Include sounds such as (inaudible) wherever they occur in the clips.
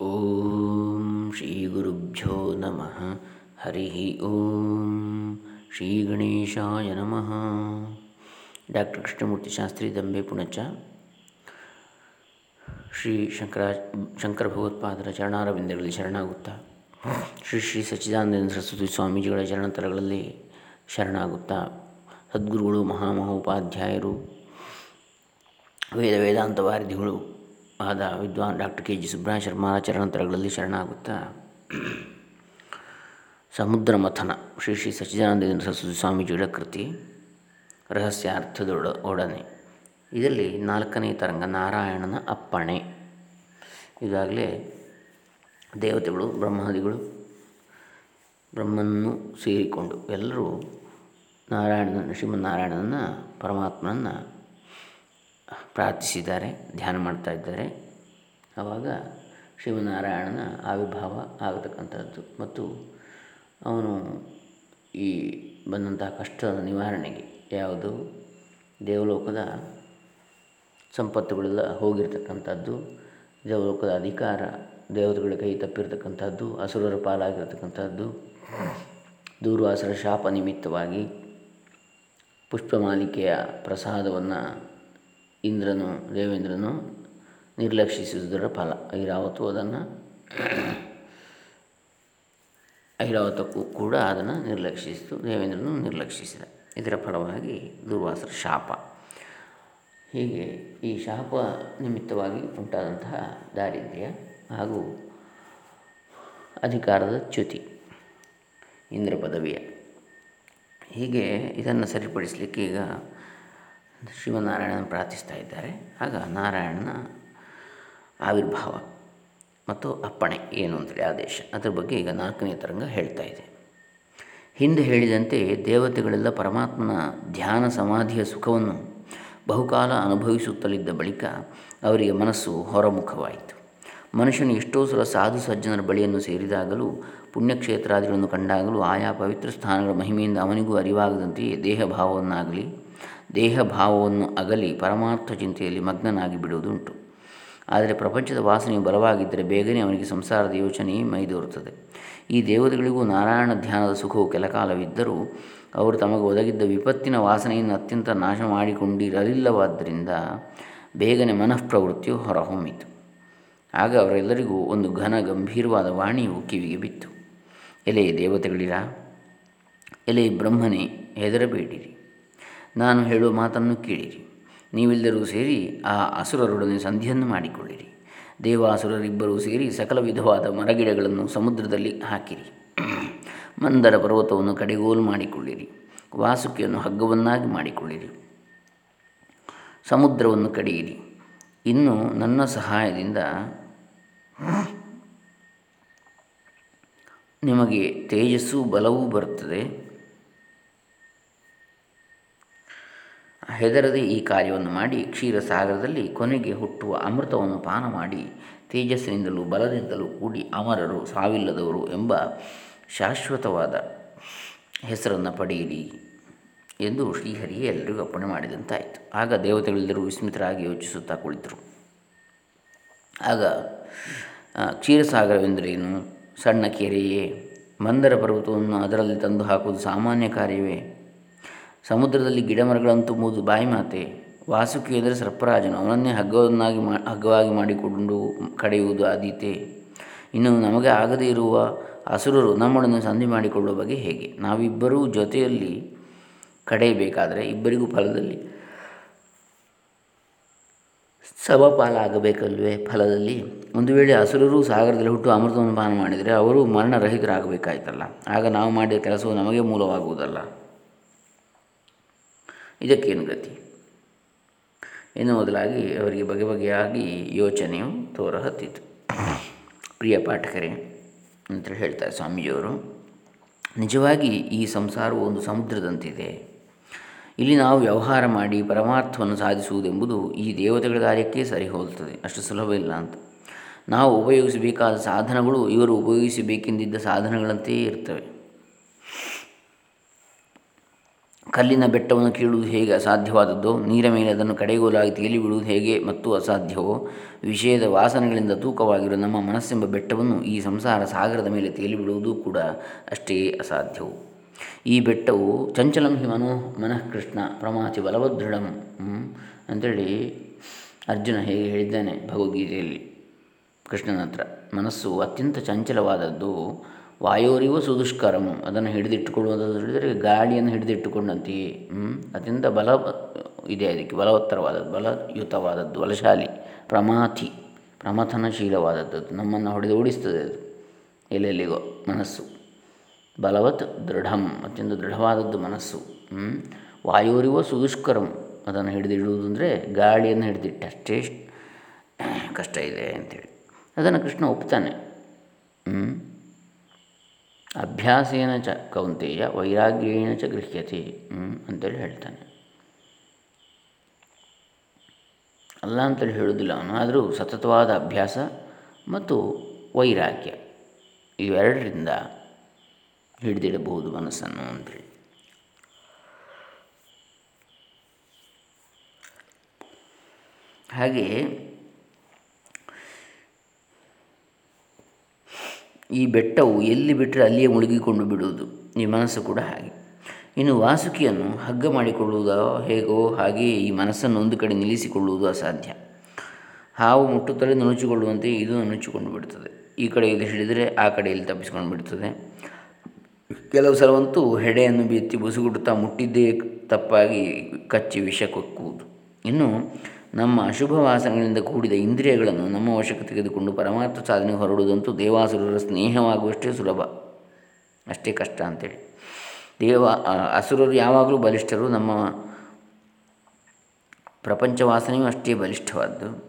ಓಂ ಶ್ರೀ ಗುರುಭ್ಯೋ ನಮಃ. ಹರಿ ಓಂ ಶ್ರೀ ಗಣೇಶಾಯ ನಮಃ. ಡಾಕ್ಟರ್ ಕೃಷ್ಣಮೂರ್ತಿ ಶಾಸ್ತ್ರಿ ದಂಬೆ ಪುಣಚ. ಶ್ರೀ ಶಂಕರ ಶಂಕರ ಭಗವತ್ಪಾದರ ಚರಣಾರವಿಂದಗಳಲ್ಲಿ ಶರಣಾಗುತ್ತಾ. ಶ್ರೀ ಶ್ರೀ ಸಚ್ಚಿದಾನಂದ ಸರಸ್ವತಿ ಸ್ವಾಮೀಜಿಗಳ ಚರಣತಲಗಳಲ್ಲಿ ಶರಣಾಗುತ್ತಾ. ಸದ್ಗುರುಗಳು, ಮಹಾಮಹೋಪಾಧ್ಯಾಯರು, ವೇದ ವೇದಾಂತ ವಾರಿಧಿಗಳು ಆದ ವಿದ್ವಾನ್ ಡಾಕ್ಟರ್ ಕೆ ಜಿ ಸುಬ್ರಹ ಶರ್ಮಾ ಚರಣತರಗಳಲ್ಲಿ ಶರಣಾಗುತ್ತಾ? ಸಮುದ್ರ ಮಥನ, ಶ್ರೀ ಶ್ರೀ ಸಚ್ಚಿದಾನಂದ ಸರಸ್ವತಿ ಸ್ವಾಮೀಜಿಗಳ ಕೃತಿ ರಹಸ್ಯಾರ್ಥದೊಡ ಒಡನೆ. ಇದರಲ್ಲಿ ನಾಲ್ಕನೇ ತರಂಗ, ನಾರಾಯಣನ ಅಪ್ಪಣೆ. ಈಗಾಗಲೇ ದೇವತೆಗಳು, ಬ್ರಹ್ಮಾದಿಗಳು ಬ್ರಹ್ಮನ್ನು ಸೇರಿಕೊಂಡು ಎಲ್ಲರೂ ನಾರಾಯಣನ ಶ್ರೀಮನ್ನಾರಾಯಣನನ್ನು, ಪರಮಾತ್ಮನನ್ನು ಪ್ರಾರ್ಥಿಸಿದ್ದಾರೆ, ಧ್ಯಾನ ಮಾಡ್ತಾ ಇದ್ದಾರೆ. ಆವಾಗ ಶಿವನಾರಾಯಣನ ಆವಿರ್ಭಾವ ಆಗತಕ್ಕಂಥದ್ದು. ಮತ್ತು ಅವನು ಈ ಬಂದಂತಹ ಕಷ್ಟದ ನಿವಾರಣೆಗೆ ಯಾವುದು? ದೇವಲೋಕದ ಸಂಪತ್ತುಗಳೆಲ್ಲ ಹೋಗಿರ್ತಕ್ಕಂಥದ್ದು, ದೇವಲೋಕದ ಅಧಿಕಾರ ದೇವತೆಗಳ ಕೈ ತಪ್ಪಿರತಕ್ಕಂಥದ್ದು, ಅಸುರರ ಪಾಲಾಗಿರ್ತಕ್ಕಂಥದ್ದು, ದೂರ್ವಾಸರ ಶಾಪ ನಿಮಿತ್ತವಾಗಿ ಪುಷ್ಪಮಾಲಿಕೆಯ ಪ್ರಸಾದವನ್ನು ಇಂದ್ರನು, ದೇವೇಂದ್ರನು ನಿರ್ಲಕ್ಷಿಸುವುದರ ಫಲ. ಐರಾವತು ಅದನ್ನು (clears throat) ಐರಾವತಕ್ಕೂ ಕೂಡ ಅದನ್ನು ನಿರ್ಲಕ್ಷಿಸಿತು. ದೇವೇಂದ್ರನು ನಿರ್ಲಕ್ಷಿಸಿದ. ಇದರ ಫಲವಾಗಿ ದುರ್ವಾಸರ ಶಾಪ. ಹೀಗೆ ಈ ಶಾಪ ನಿಮಿತ್ತವಾಗಿ ಉಂಟಾದಂತಹ ದಾರಿದ್ರ್ಯ ಹಾಗೂ ಅಧಿಕಾರದ ಚ್ಯುತಿ ಇಂದ್ರ ಪದವಿಯ ಹೀಗೆ ಇದನ್ನು ಸರಿಪಡಿಸಲಿಕ್ಕೆ ಈಗ ಶ್ರೀಮನ್ನಾರಾಯಣನ ಪ್ರಾರ್ಥಿಸ್ತಾ ಇದ್ದಾರೆ. ಆಗ ನಾರಾಯಣನ ಆವಿರ್ಭಾವ ಮತ್ತು ಅಪ್ಪಣೆ ಏನು ಅಂತೇಳಿ ಆದೇಶ. ಅದರ ಬಗ್ಗೆ ಈಗ ನಾಲ್ಕನೇ ತರಂಗ ಹೇಳ್ತಾ ಇದೆ. ಹಿಂದೆ ಹೇಳಿದಂತೆ ದೇವತೆಗಳೆಲ್ಲ ಪರಮಾತ್ಮನ ಧ್ಯಾನ ಸಮಾಧಿಯ ಸುಖವನ್ನು ಬಹುಕಾಲ ಅನುಭವಿಸುತ್ತಲಿದ್ದ ಬಳಿಕ ಅವರಿಗೆ ಮನಸ್ಸು ಹೊರಮುಖವಾಯಿತು. ಮನುಷ್ಯನು ಎಷ್ಟೋ ಸಲ ಸಾಧು ಸಜ್ಜನರ ಬಳಿಯನ್ನು ಸೇರಿದಾಗಲೂ, ಪುಣ್ಯಕ್ಷೇತ್ರಾದಿಗಳನ್ನು ಕಂಡಾಗಲೂ ಆಯಾ ಪವಿತ್ರ ಸ್ಥಾನಗಳ ಮಹಿಮೆಯಿಂದ ಅವನಿಗೂ ಅರಿವಾಗದಂತೆಯೇ ದೇಹ ಭಾವವನ್ನಾಗಲಿ ದೇಹ ಭಾವವನ್ನು ಅಗಲಿ ಪರಮಾರ್ಥ ಚಿಂತೆಯಲ್ಲಿ ಮಗ್ನನಾಗಿ ಬಿಡುವುದುಂಟು. ಆದರೆ ಪ್ರಪಂಚದ ವಾಸನೆಯು ಬಲವಾಗಿದ್ದರೆ ಬೇಗನೆ ಅವನಿಗೆ ಸಂಸಾರದ ಯೋಚನೆಯೇ ಮೈದೋರುತ್ತದೆ ಈ ದೇವತೆಗಳಿಗೂ ನಾರಾಯಣ ಧ್ಯಾನದ ಸುಖವು ಕೆಲಕಾಲವಿದ್ದರೂ ಅವರು ತಮಗೆ ಒದಗಿದ್ದ ವಿಪತ್ತಿನ ವಾಸನೆಯನ್ನು ಅತ್ಯಂತ ನಾಶ ಮಾಡಿಕೊಂಡಿರಲಿಲ್ಲವಾದ್ದರಿಂದ ಬೇಗನೆ ಮನಃಪ್ರವೃತ್ತಿಯು ಹೊರಹೊಮ್ಮಿತು. ಆಗ ಅವರೆಲ್ಲರಿಗೂ ಒಂದು ಘನ ಗಂಭೀರವಾದ ವಾಣಿಯು ಕಿವಿಗೆ ಬಿತ್ತು. ಎಲೆ ದೇವತೆಗಳಿರ? ಎಲೆ ಬ್ರಹ್ಮನೇ, ಹೆದರಬೇಡಿರಿ. ನಾನು ಹೇಳುವ ಮಾತನ್ನು ಕೇಳಿರಿ. ನೀವೆಲ್ಲರೂ ಸೇರಿ ಆ ಅಸುರರೊಡನೆ ಸಂಧಿಯನ್ನು ಮಾಡಿಕೊಳ್ಳಿರಿ. ದೇವಾಸುರರಿಬ್ಬರೂ ಸೇರಿ ಸಕಲ ವಿಧವಾದ ಮರಗಿಡಗಳನ್ನು ಸಮುದ್ರದಲ್ಲಿ ಹಾಕಿರಿ. ಮಂದರ ಪರ್ವತವನ್ನು ಕಡೆಗೋಲು ಮಾಡಿಕೊಳ್ಳಿರಿ. ವಾಸುಕಿಯನ್ನು ಹಗ್ಗವನ್ನಾಗಿ ಮಾಡಿಕೊಳ್ಳಿರಿ. ಸಮುದ್ರವನ್ನು ಕಡಿಯಿರಿ. ಇನ್ನು ನನ್ನ ಸಹಾಯದಿಂದ ನಿಮಗೆ ತೇಜಸ್ಸು, ಬಲವೂ ಬರುತ್ತದೆ. ಹೆದರದೆ ಈ ಕಾರ್ಯವನ್ನು ಮಾಡಿ ಕ್ಷೀರಸಾಗರದಲ್ಲಿ ಕೊನೆಗೆ ಹುಟ್ಟುವ ಅಮೃತವನ್ನು ಪಾನ ಮಾಡಿ ತೇಜಸ್ಸಿನಿಂದಲೂ ಬಲದಿಂದಲೂ ಕೂಡಿ ಅಮರರು ಸಾವಿಲ್ಲದವರು ಎಂಬ ಶಾಶ್ವತವಾದ ಹೆಸರನ್ನು ಪಡೆಯಿರಿ ಎಂದು ಶ್ರೀಹರಿಗೆ ಎಲ್ಲರಿಗೂ ಅಪ್ಪಣೆ ಮಾಡಿದಂತಾಯಿತು. ಆಗ ದೇವತೆಗಳೆಲ್ಲರೂ ವಿಸ್ಮಿತರಾಗಿ ಯೋಚಿಸುತ್ತಾ ಕುಳಿತರು. ಆಗ ಕ್ಷೀರಸಾಗರವೆಂದರೇನು ಸಣ್ಣ ಕೆರೆಯೇ? ಮಂದರ ಪರ್ವತವನ್ನು ಅದರಲ್ಲಿ ತಂದು ಹಾಕುವುದು ಸಾಮಾನ್ಯ ಕಾರ್ಯವೇ? ಸಮುದ್ರದಲ್ಲಿ ಗಿಡಮರಗಳಂತೂ ಮೂದು ಬಾಯಿ ಮಾತೆ. ವಾಸುಕಿ ಅಂದರೆ ಸರ್ಪರಾಜನು. ಅವನನ್ನೇ ಹಗ್ಗವನ್ನಾಗಿ ಮಾ, ಹಗ್ಗವಾಗಿ ಮಾಡಿಕೊಂಡು ಕಡೆಯುವುದು ಆದೀತೆ ಇನ್ನು ನಮಗೆ ಆಗದೇ ಇರುವ ಅಸುರರು ನಮ್ಮೊಡನೆ ಸಂಧಿ ಮಾಡಿಕೊಳ್ಳುವ ಬಗ್ಗೆ ಹೇಗೆ? ನಾವಿಬ್ಬರೂ ಜೊತೆಯಲ್ಲಿ ಕಡೆಯಬೇಕಾದರೆ ಇಬ್ಬರಿಗೂ ಫಲದಲ್ಲಿ ಸಮಪಾಲಾಗಬೇಕಲ್ವೇ ಫಲದಲ್ಲಿ. ಒಂದು ವೇಳೆ ಅಸುರರು ಸಾಗರದಲ್ಲಿ ಹುಟ್ಟು ಅಮೃತವನ್ನು ಪಾನ ಮಾಡಿದರೆ ಅವರು ಮರಣರಹಿತರಾಗಬೇಕಾಯ್ತಲ್ಲ. ಆಗ ನಾವು ಮಾಡಿದ ಕೆಲಸವು ನಮಗೆ ಮೂಲವಾಗುವುದಲ್ಲ. ಇದಕ್ಕೇನು ಗತಿ? ಇನ್ನು ಮೊದಲಾಗಿ ಅವರಿಗೆ ಬಗೆ ಬಗೆಯಾಗಿ ಯೋಚನೆಯು ತೋರ ಹತ್ತಿತು ಪ್ರಿಯ ಪಾಠಕರೇ ಅಂತ ಹೇಳ್ತಾರೆ ಸ್ವಾಮೀಜಿಯವರು, ನಿಜವಾಗಿ ಈ ಸಂಸಾರವು ಒಂದು ಸಮುದ್ರದಂತಿದೆ. ಇಲ್ಲಿ ನಾವು ವ್ಯವಹಾರ ಮಾಡಿ ಪರಮಾರ್ಥವನ್ನು ಸಾಧಿಸುವುದೆಂಬುದು ಈ ದೇವತೆಗಳ ಕಾರ್ಯಕ್ಕೆ ಸರಿ ಹೋಲ್ತದೆ ಅಷ್ಟು ಸುಲಭ ಇಲ್ಲ ಅಂತ. ನಾವು ಉಪಯೋಗಿಸಬೇಕಾದ ಸಾಧನಗಳು ಇವರು ಉಪಯೋಗಿಸಬೇಕೆಂದಿದ್ದ ಸಾಧನಗಳಂತೆಯೇ ಇರ್ತವೆ. ಕಲ್ಲಿನ ಬೆಟ್ಟವನ್ನು ಕೀಳುವುದು ಹೇಗೆ ಅಸಾಧ್ಯವಾದದ್ದು? ನೀರ ಮೇಲೆ ಅದನ್ನು ಕಡೆಗೋಲಾಗಿ ತೇಲಿಬಿಡುವುದು ಹೇಗೆ ಮತ್ತು ಅಸಾಧ್ಯವೋ? ವಿಷಯದ ವಾಸನೆಗಳಿಂದ ತೂಕವಾಗಿರುವ ನಮ್ಮ ಮನಸ್ಸೆಂಬ ಬೆಟ್ಟವನ್ನು ಈ ಸಂಸಾರ ಸಾಗರದ ಮೇಲೆ ತೇಲಿಬಿಡುವುದು ಕೂಡ ಅಷ್ಟೇ ಅಸಾಧ್ಯವು? ಈ ಬೆಟ್ಟವು ಚಂಚಲಂ ಹಿ ಮನೋ ಮನಃ ಕೃಷ್ಣ ಪ್ರಮಾತಿ ಬಲವದೃಢಂ ಅಂಥೇಳಿ ಅರ್ಜುನ ಹೇಗೆ ಹೇಳಿದ್ದಾನೆ ಭಗವದ್ಗೀತೆಯಲ್ಲಿ ಕೃಷ್ಣನ ಹತ್ರ. ಮನಸ್ಸು ಅತ್ಯಂತ ಚಂಚಲವಾದದ್ದು ವಾಯೋರಿವ ಸುದುಷ್ಕರಂ. ಅದನ್ನು ಹಿಡಿದಿಟ್ಟುಕೊಳ್ಳುವಂಥದ್ದು ಹೇಳಿದರೆ ಗಾಳಿಯನ್ನು ಹಿಡಿದಿಟ್ಟುಕೊಂಡಂತೆಯೇ ಅತ್ಯಂತ ಬಲ, ಇದೆ ಅದಕ್ಕೆ ಬಲವತ್ತರವಾದದ್ದು, ಬಲಯುತವಾದದ್ದು, ಬಲಶಾಲಿ, ಪ್ರಮಾಥಿ ಪ್ರಮಥನಶೀಲವಾದದ್ದು ನಮ್ಮನ್ನು ಹೊಡೆದು ಓಡಿಸ್ತದೆ ಅದು, ಎಲ್ಲೆಲ್ಲಿಗೋ ಮನಸ್ಸು. ಬಲವತ್ ದೃಢಂ, ಅತ್ಯಂತ ದೃಢವಾದದ್ದು ಮನಸ್ಸು ವಾಯೋರಿವೋ ಸುದುಷ್ಕರಂ. ಅದನ್ನು ಹಿಡಿದಿಡುವುದು ಅಂದರೆ ಗಾಳಿಯನ್ನು ಹಿಡಿದಿಟ್ಟಷ್ಟೇ ಕಷ್ಟ ಇದೆ ಅಂಥೇಳಿ ಅದನ್ನು ಕೃಷ್ಣ ಒಪ್ತಾನೆ ಅಭ್ಯಾಸೇನ ಚ ಕೌಂತೆಯ ವೈರಾಗ್ಯೇನ ಚ ಗೃಹ್ಯತೆ ಅಂತೇಳಿ ಹೇಳ್ತಾನೆ. ಅಲ್ಲ ಅಂತೇಳಿ ಹೇಳೋದಿಲ್ಲ. ಅವನು ಆದರೂ ಸತತವಾದ ಅಭ್ಯಾಸ ಮತ್ತು ವೈರಾಗ್ಯ ಇವೆರಡರಿಂದ ಹಿಡಿದಿಡಬಹುದು ಮನಸ್ಸನ್ನು ಅಂತೇಳಿ. ಹಾಗೆಯೇ ಈ ಬೆಟ್ಟವು ಎಲ್ಲಿ ಬಿಟ್ಟರೆ ಅಲ್ಲಿಯೇ ಮುಳುಗಿಕೊಂಡು ಬಿಡುವುದು. ಈ ಮನಸ್ಸು ಕೂಡ ಹಾಗೆ. ಇನ್ನು ವಾಸುಕಿಯನ್ನು ಹಗ್ಗ ಮಾಡಿಕೊಳ್ಳುವುದೋ ಹೇಗೋ ಹಾಗೆಯೇ ಈ ಮನಸ್ಸನ್ನು ಒಂದು ಕಡೆ ನಿಲ್ಲಿಸಿಕೊಳ್ಳುವುದು ಅಸಾಧ್ಯ. ಹಾವು ಮುಟ್ಟುತ್ತಲೇ ನುಣುಚಿಕೊಳ್ಳುವಂತೆ ಇದು ನುಣುಚಿಕೊಂಡು ಬಿಡುತ್ತದೆ. ಈ ಕಡೆ ಇದು ಹಿಡಿದರೆ ಆ ಕಡೆಯಲ್ಲಿ ತಪ್ಪಿಸಿಕೊಂಡು ಬಿಡುತ್ತದೆ. ಕೆಲವು ಸಲವಂತೂ ಹೆಡೆಯನ್ನು ಬಿತ್ತಿ ಬುಸುಗುಡುತ್ತಾ ಮುಟ್ಟಿದ್ದೇ ತಪ್ಪಾಗಿ ಕಚ್ಚಿ ವಿಷ ಕೊಕ್ಕುವುದು. ಇನ್ನು ನಮ್ಮ ಅಶುಭ ವಾಸನೆಗಳಿಂದ ಕೂಡಿದ ಇಂದ್ರಿಯಗಳನ್ನು ನಮ್ಮ ವಶಕ್ಕೆ ತೆಗೆದುಕೊಂಡು ಪರಮಾರ್ಥ ಸಾಧನೆ ಹೊರಡುವುದಂತೂ ದೇವಾಸುರರ ಸ್ನೇಹವಾಗುವಷ್ಟೇ ಸುಲಭ. ಅಷ್ಟೇ ಕಷ್ಟ ಅಂತೇಳಿ. ದೇವ ಅಸುರರು ಯಾವಾಗಲೂ ಬಲಿಷ್ಠರು, ನಮ್ಮ ಪ್ರಪಂಚ ವಾಸನೆಯೂ ಅಷ್ಟೇ ಬಲಿಷ್ಠವಾದ್ದು.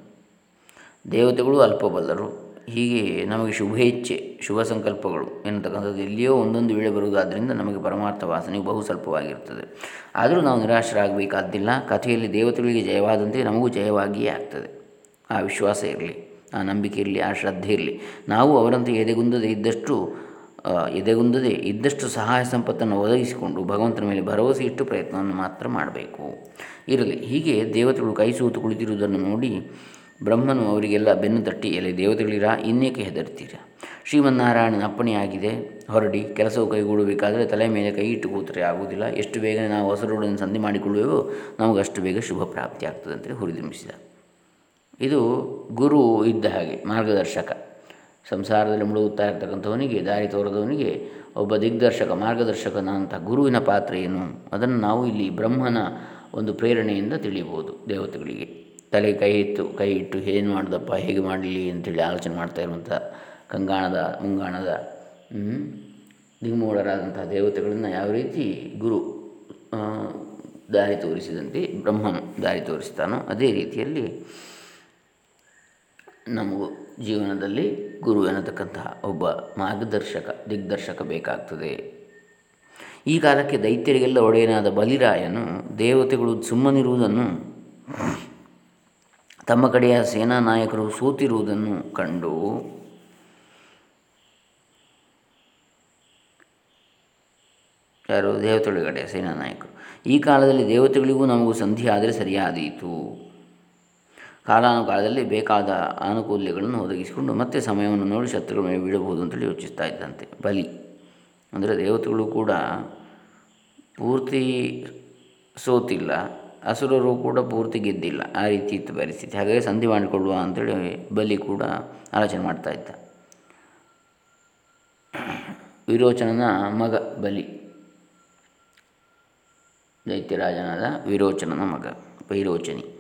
ದೇವತೆಗಳು ಅಲ್ಪಬಲ್ಲರು. ಹೀಗೆ ನಮಗೆ ಶುಭೇಚ್ಛೆ, ಶುಭ ಸಂಕಲ್ಪಗಳು ಎನ್ನತಕ್ಕಂಥದ್ದು ಎಲ್ಲಿಯೋ ಒಂದೊಂದು ವೇಳೆ ಬರುವುದಾದ್ದರಿಂದ ನಮಗೆ ಪರಮಾರ್ಥ ವಾಸನೆ ಬಹು ಸ್ವಲ್ಪವಾಗಿರ್ತದೆ. ಆದರೂ ನಾವು ನಿರಾಶರಾಗಬೇಕಾದ್ದಿಲ್ಲ. ಕಥೆಯಲ್ಲಿ ದೇವತೆಗಳಿಗೆ ಜಯವಾದಂತೆ ನಮಗೂ ಜಯವಾಗಿಯೇ ಆಗ್ತದೆ. ಆ ವಿಶ್ವಾಸ ಇರಲಿ, ಆ ನಂಬಿಕೆ ಇರಲಿ, ಆ ಶ್ರದ್ಧೆ ಇರಲಿ. ನಾವು ಅವರಂತೆ ಎದೆಗುಂದದೆ ಇದ್ದಷ್ಟು ಎದೆಗುಂದದೆ ಇದ್ದಷ್ಟು ಸಹಾಯ ಸಂಪತ್ತನ್ನು ಒದಗಿಸಿಕೊಂಡು ಭಗವಂತನ ಮೇಲೆ ಭರವಸೆ ಇಟ್ಟು ಪ್ರಯತ್ನವನ್ನು ಮಾತ್ರ ಮಾಡಬೇಕು. ಇರಲಿ. ಹೀಗೆ ದೇವತೆಗಳು ಕೈ ಸೂತು ಕುಳಿತಿರುವುದನ್ನು ನೋಡಿ ಬ್ರಹ್ಮನು ಅವರಿಗೆಲ್ಲ ಬೆನ್ನು ತಟ್ಟಿ ಎಲೆ, ದೇವತೆಗಳಿರಾ, ಇನ್ನೇಕೆ ಹೆದರ್ತೀರಾ ಶ್ರೀಮನ್ನಾರಾಯಣನ ಅಪ್ಪಣೆಯಾಗಿದೆ ಹೊರಡಿ, ಕೆಲಸವು ಕೈಗೂಡಬೇಕಾದರೆ ತಲೆ ಮೇಲೆ ಕೈ ಇಟ್ಟು ಕೂತರೆ ಆಗುವುದಿಲ್ಲ. ಎಷ್ಟು ಬೇಗ ನಾವು ಹೊಸರೊಡನೆ ಸಂಧಿ ಮಾಡಿಕೊಳ್ಳುವೆವೋ ನಮಗೆ ಅಷ್ಟು ಬೇಗ ಶುಭ ಪ್ರಾಪ್ತಿ ಆಗ್ತದೆ ಅಂತೇಳಿ ಹುರಿದುಂಬಿಸಿದ. ಇದು ಗುರು ಇದ್ದ ಹಾಗೆ, ಮಾರ್ಗದರ್ಶಕ. ಸಂಸಾರದಲ್ಲಿ ಮುಳುಗುತ್ತಾ ಇರ್ತಕ್ಕಂಥವನಿಗೆ, ದಾರಿ ತೋರದವನಿಗೆ ಒಬ್ಬ ದಿಗ್ದರ್ಶಕ ಮಾರ್ಗದರ್ಶಕನಂಥ ಗುರುವಿನ ಪಾತ್ರ ಏನು? ಅದನ್ನು ನಾವು ಇಲ್ಲಿ ಬ್ರಹ್ಮನ ಒಂದು ಪ್ರೇರಣೆಯಿಂದ ತಿಳಿಯಬಹುದು ದೇವತೆಗಳಿಗೆ. ತಲೆ ಕೈ ಇತ್ತು, ಕೈ ಇಟ್ಟು ಏನು ಮಾಡಿದಪ್ಪ, ಹೇಗೆ ಮಾಡಲಿ? ಅಂತೇಳಿ ಆಲೋಚನೆ ಮಾಡ್ತಾ ಇರುವಂಥ ಕಂಗಾಣದ, ಮುಂಗಾಣದ ದಿಗ್ಮೂಢರಾದಂತಹ ದೇವತೆಗಳನ್ನು ಯಾವ ರೀತಿ ಗುರು ದಾರಿ ತೋರಿಸಿದಂತೆ ಬ್ರಹ್ಮನು ದಾರಿ ತೋರಿಸ್ತಾನೋ ಅದೇ ರೀತಿಯಲ್ಲಿ ನಮಗೂ ಜೀವನದಲ್ಲಿ ಗುರು ಎನ್ನತಕ್ಕಂತಹ ಒಬ್ಬ ಮಾರ್ಗದರ್ಶಕ, ದಿಗ್ದರ್ಶಕ ಬೇಕಾಗ್ತದೆ. ಈ ಕಾಲಕ್ಕೆ ದೈತ್ಯರಿಗೆಲ್ಲ ಒಡೆಯನಾದ ಬಲಿರಾಯನು ದೇವತೆಗಳು ಸುಮ್ಮನಿರುವುದನ್ನು ತಮ್ಮ ಕಡೆಯ ಸೇನಾ ನಾಯಕರು ಸೋತಿರುವುದನ್ನು ಕಂಡು ಯಾರು? ದೇವತೆಗಳ ಸೇನಾ ನಾಯಕರು. ಈ ಕಾಲದಲ್ಲಿ ದೇವತೆಗಳಿಗೂ ನಮಗೂ ಸಂಧಿ ಆದರೆ ಸರಿಯಾದೀತು. ಕಾಲಾನುಕಾಲದಲ್ಲಿ ಬೇಕಾದ ಅನುಕೂಲ್ಯಗಳನ್ನು ಒದಗಿಸಿಕೊಂಡು ಮತ್ತೆ ಸಮಯವನ್ನು ನೋಡಿ ಶತ್ರುಗಳ ಮೇಲೆ ಬೀಳಬಹುದು ಅಂತೇಳಿ ಯೋಚಿಸ್ತಾ ಇದ್ದಂತೆ. ಬಲಿ. ಅಂದರೆ ದೇವತೆಗಳು ಕೂಡ ಪೂರ್ತಿ ಸೋತಿಲ್ಲ. ಅಸುರರು ಕೂಡ ಪೂರ್ತಿ ಗೆದ್ದಿಲ್ಲ. ಆ ರೀತಿ ಇತ್ತು ಪರಿಸ್ಥಿತಿ. ಹಾಗಾಗಿ ಸಂಧಿ ಮಾಡಿಕೊಳ್ಳುವ ಅಂತೇಳಿ ಬಲಿ ಕೂಡ ಆಲೋಚನೆ ಮಾಡ್ತಾ ಇದ್ದ. ವಿರೋಚನನ ಮಗ ಬಲಿ. ದೈತ್ಯರಾಜನಾದ ವಿರೋಚನನ ಮಗ, ವೈರೋಚನಿ.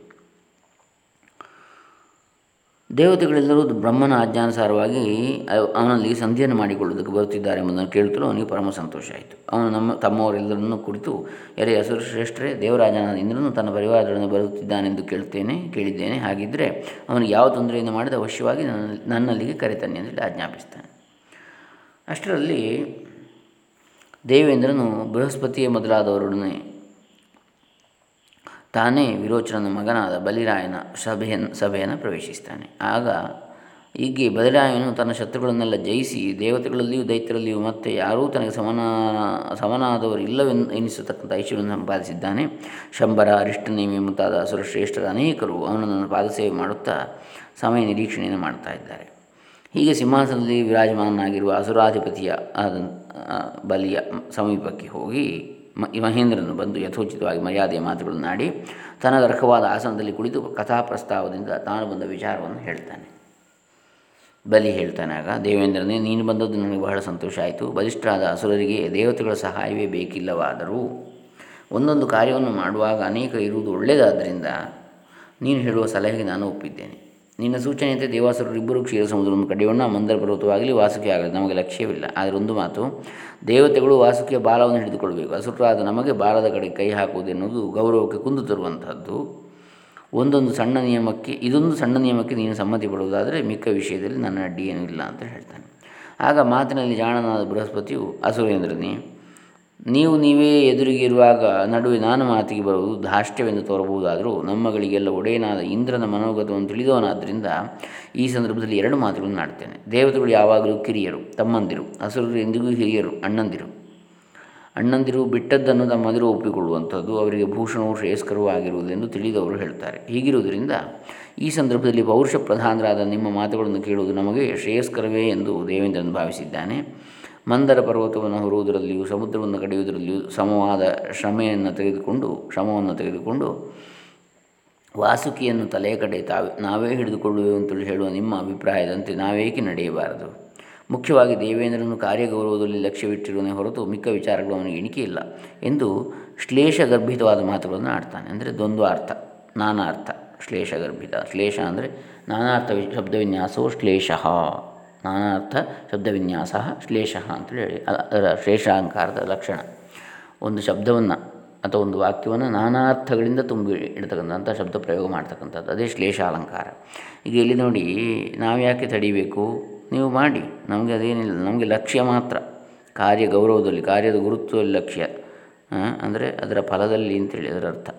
ದೇವತೆಗಳೆಲ್ಲರೂ ಬ್ರಹ್ಮನ ಆಜ್ಞಾನುಸಾರವಾಗಿ ಅವನಲ್ಲಿ ಸಂಧಿಯನ್ನು ಮಾಡಿಕೊಳ್ಳುವುದಕ್ಕೆ ಬರುತ್ತಿದ್ದಾರೆ ಎಂಬುದನ್ನು ಕೇಳುತ್ತಲೂ ಅವನಿಗೆ ಪರಮ ಸಂತೋಷ ಆಯಿತು. ಅವನು ನಮ್ಮ, ತಮ್ಮವರೆಲ್ಲರನ್ನು ಕುರಿತು ಎರೆ ಹಸುರು ಶ್ರೇಷ್ಠರೇ ದೇವರಾಜನ ಇಂದ್ರನು ತನ್ನ ಪರಿವಾರದೊಡನೆ ಬರುತ್ತಿದ್ದಾನೆಂದು ಕೇಳುತ್ತೇನೆ ಕೇಳಿದ್ದೇನೆ. ಹಾಗಿದ್ದರೆ ಅವನಿಗೆ ಯಾವ ತೊಂದರೆಯನ್ನು ಮಾಡಿದ ಅವಶ್ಯವಾಗಿ ನನ್ನ ನನ್ನಲ್ಲಿಗೆ ಕರೆತನ್ನಿ ಅಂತೇಳಿ ಆಜ್ಞಾಪಿಸ್ತಾನೆ. ಅಷ್ಟರಲ್ಲಿ ದೇವೇಂದ್ರನು ಬೃಹಸ್ಪತಿಯೇ ಮೊದಲಾದವರೊಡನೆ ತಾನೇ ವಿರೋಚನನ ಮಗನಾದ ಬಲಿರಾಯನ ಸಭೆಯನ್ನು ಸಭೆಯನ್ನು ಪ್ರವೇಶಿಸ್ತಾನೆ. ಆಗ ಹೀಗೆ ಬಲಿರಾಯನು ತನ್ನ ಶತ್ರುಗಳನ್ನೆಲ್ಲ ಜಯಿಸಿ ದೇವತೆಗಳಲ್ಲಿಯೂ ದೈತ್ಯರಲ್ಲಿಯೂ ಮತ್ತೆ ಯಾರೂ ತನಗೆ ಸಮನ, ಸಮನಾದವರು ಇಲ್ಲವೆಂದು ಎನಿಸತಕ್ಕಂಥ ಐಶ್ವರ್ಯವನ್ನು ಸಂಪಾದಿಸಿದ್ದಾನೆ. ಶಂಬರ ಅರಿಷ್ಟನೇಮಿ ಮುಂತಾದ ಅಸುರಶ್ರೇಷ್ಠರ ಅನೇಕರು ಅವನನ್ನು ಪಾದಸೇವೆ ಮಾಡುತ್ತಾ ಸಮಯ ನಿರೀಕ್ಷಣೆಯನ್ನು ಮಾಡ್ತಾ ಇದ್ದಾರೆ. ಹೀಗೆ ಸಿಂಹಾಸನದಲ್ಲಿ ವಿರಾಜಮಾನನಾಗಿರುವ ಅಸುರಾಧಿಪತಿಯ ಆದ ಬಲಿಯ ಸಮೀಪಕ್ಕೆ ಹೋಗಿ ಮಹೇಂದ್ರನು ಬಂದು ಯಥೋಚಿತವಾಗಿ ಮರ್ಯಾದೆಯ ಮಾತುಗಳನ್ನು ಆಡಿ ತನಗರ್ಹವಾದ ಆಸನದಲ್ಲಿ ಕುಳಿತು ಕಥಾ ಪ್ರಸ್ತಾವದಿಂದ ತಾನು ಬಂದ ವಿಚಾರವನ್ನು ಹೇಳ್ತಾನೆ. ಬಲಿ ಹೇಳ್ತಾನೆ ಆಗ, ದೇವೇಂದ್ರನೇ, ನೀನು ಬಂದದ್ದು ನನಗೆ ಬಹಳ ಸಂತೋಷ ಆಯಿತು. ಬಲಿಷ್ಠರಾದ ಅಸುರರಿಗೆ ದೇವತೆಗಳ ಸಹಾಯವೇ ಬೇಕಿಲ್ಲವಾದರೂ ಒಂದೊಂದು ಕಾರ್ಯವನ್ನು ಮಾಡುವಾಗ ಅನೇಕ ಇರುವುದು ಒಳ್ಳೆಯದಾದ್ದರಿಂದ ನೀನು ಹೇಳುವ ಸಲಹೆಗೆ ನಾನು ಒಪ್ಪಿದ್ದೇನೆ. ನಿನ್ನ ಸೂಚನೆಯಂತೆ ದೇವಾಸುರರು ಇಬ್ಬರು ಕ್ಷೀರ ಸಮುದ್ರವನ್ನು ಕಡಿಯೋಣ, ಮಂದರ ಪರ್ವತವಾಗಲಿ, ವಾಸುಕಿ ಆಗಲಿ, ನಮಗೆ ಲಕ್ಷ್ಯವಿಲ್ಲ. ಆದರೆ ಒಂದು ಮಾತು, ದೇವತೆಗಳು ವಾಸುಕಿಯ ಬಾಲವನ್ನು ಹಿಡಿದುಕೊಳ್ಳಬೇಕು. ಅಸುರರಾದ ನಮಗೆ ಬಾಲದ ಕಡೆ ಕೈ ಹಾಕುವುದು ಎನ್ನುವುದು ಗೌರವಕ್ಕೆ ಕುಂದು ತರುವಂಥದ್ದು ಒಂದೊಂದು ಸಣ್ಣ ನಿಯಮಕ್ಕೆ, ಇದೊಂದು ಸಣ್ಣ ನಿಯಮಕ್ಕೆ ನೀನು ಸಮ್ಮತಿ ಪಡುವುದಾದರೆ ಮಿಕ್ಕ ವಿಷಯದಲ್ಲಿ ನನ್ನ ಅಡ್ಡಿ ಏನೂ ಇಲ್ಲ ಅಂತ ಹೇಳ್ತಾನೆ. ಆಗ ಮಾತಿನಲ್ಲಿ ಜಾಣನಾದ ಬೃಹಸ್ಪತಿಯು, ಅಸುರೇಂದ್ರನೇ ನೀವು ನೀವೇ ಎದುರಿಗಿರುವಾಗ ನಡುವೆ ನಾನು ಮಾತಿಗೆ ಬರುವುದು ಧಾಷ್ಟ್ಯವೆಂದು ತೋರಬಹುದಾದರೂ ನಮ್ಮಗಳಿಗೆಲ್ಲ ಒಡೆಯನಾದ ಇಂದ್ರನ ಮನೋಗತವನ್ನು ತಿಳಿದವನಾದ್ದರಿಂದ ಈ ಸಂದರ್ಭದಲ್ಲಿ ಎರಡು ಮಾತುಗಳನ್ನು ಆಡ್ತೇನೆ ದೇವತೆಗಳು ಯಾವಾಗಲೂ ಕಿರಿಯರು, ತಮ್ಮಂದಿರು ಹಸುರರು ಎಂದಿಗೂ ಹಿರಿಯರು, ಅಣ್ಣಂದಿರು. ಅಣ್ಣಂದಿರು ಬಿಟ್ಟದ್ದನ್ನು ತಮ್ಮಂದಿರು ಒಪ್ಪಿಕೊಳ್ಳುವಂಥದ್ದು ಅವರಿಗೆ ಭೂಷಣವು ಶ್ರೇಯಸ್ಕರವೂ ಆಗಿರುವುದೆಂದು ತಿಳಿದವರು ಹೇಳ್ತಾರೆ. ಹೀಗಿರುವುದರಿಂದ ಈ ಸಂದರ್ಭದಲ್ಲಿ ಪೌರುಷ ಪ್ರಧಾನರಾದ ನಿಮ್ಮ ಮಾತುಗಳನ್ನು ಕೇಳುವುದು ನಮಗೆ ಶ್ರೇಯಸ್ಕರವೇ ಎಂದು ದೇವೇಂದ್ರನು ಭಾವಿಸಿದ್ದಾನೆ. ಮಂದರ ಪರ್ವತವನ್ನು ಹೊರುವುದರಲ್ಲಿಯೂ, ಸಮುದ್ರವನ್ನು ಕಡಿಯುವುದರಲ್ಲಿಯೂ ಸಮವಾದ ಶ್ರಮೆಯನ್ನು ತೆಗೆದುಕೊಂಡು, ಶ್ರಮವನ್ನು ತೆಗೆದುಕೊಂಡು ವಾಸುಕಿಯನ್ನು ತಲೆಯ ಕಡೆ ತಾವೇ, ನಾವೇ ಹಿಡಿದುಕೊಳ್ಳುವೆ ಅಂತೇಳಿ ಹೇಳುವ ನಿಮ್ಮ ಅಭಿಪ್ರಾಯದಂತೆ ನಾವೇಕೆ ನಡೆಯಬಾರದು? ಮುಖ್ಯವಾಗಿ ದೇವೇಂದ್ರನು ಕಾರ್ಯಗೌರವದಲ್ಲಿ ಲಕ್ಷ್ಯವಿಟ್ಟಿರುವನೇ ಹೊರತು ಮಿಕ್ಕ ವಿಚಾರಗಳು ಅವನಿಗೆ ಎಣಿಕೆಯಿಲ್ಲ ಎಂದು ಶ್ಲೇಷಗರ್ಭಿತವಾದ ಮಾತುಗಳನ್ನು ಆಡ್ತಾನೆ. ಅಂದರೆ ದ್ವಂದ್ವ ಅರ್ಥ ನಾನಾ ಅರ್ಥ ಶ್ಲೇಷಗರ್ಭಿತ. ಶ್ಲೇಷ ಅಂದರೆ ನಾನಾರ್ಥ ಶಬ್ದವಿನ್ಯಾಸವು ಶ್ಲೇಷ. ನಾನಾರ್ಥ ಶಬ್ದವಿನ್ಯಾಸ ಶ್ಲೇಷ ಅಂತೇಳಿ ಹೇಳಿ. ಅದರ ಶ್ಲೇಷಾಂಕಾರದ ಲಕ್ಷಣ. ಒಂದು ಶಬ್ದವನ್ನು ಅಥವಾ ಒಂದು ವಾಕ್ಯವನ್ನು ನಾನಾ ಅರ್ಥಗಳಿಂದ ತುಂಬಿ ಇಡ್ತಕ್ಕಂಥ ಶಬ್ದ ಪ್ರಯೋಗ ಮಾಡ್ತಕ್ಕಂಥದ್ದು. ಅದೇ ಶ್ಲೇಷ ಅಲಂಕಾರ ಈಗ ಇಲ್ಲಿ ನೋಡಿ, ನಾವು ಯಾಕೆ ತಡಿಬೇಕು? ನೀವು ಮಾಡಿ. ನಮಗೆ ಅದೇನಿಲ್ಲ. ನಮಗೆ ಲಕ್ಷ್ಯ ಮಾತ್ರ. ಕಾರ್ಯ ಗೌರವದಲ್ಲಿ, ಕಾರ್ಯದ ಗುರುತ್ವದಲ್ಲಿ ಲಕ್ಷ್ಯ. ಅಂದರೆ ಅದರ ಫಲದಲ್ಲಿ ಅಂತೇಳಿ ಅದರ ಅರ್ಥ.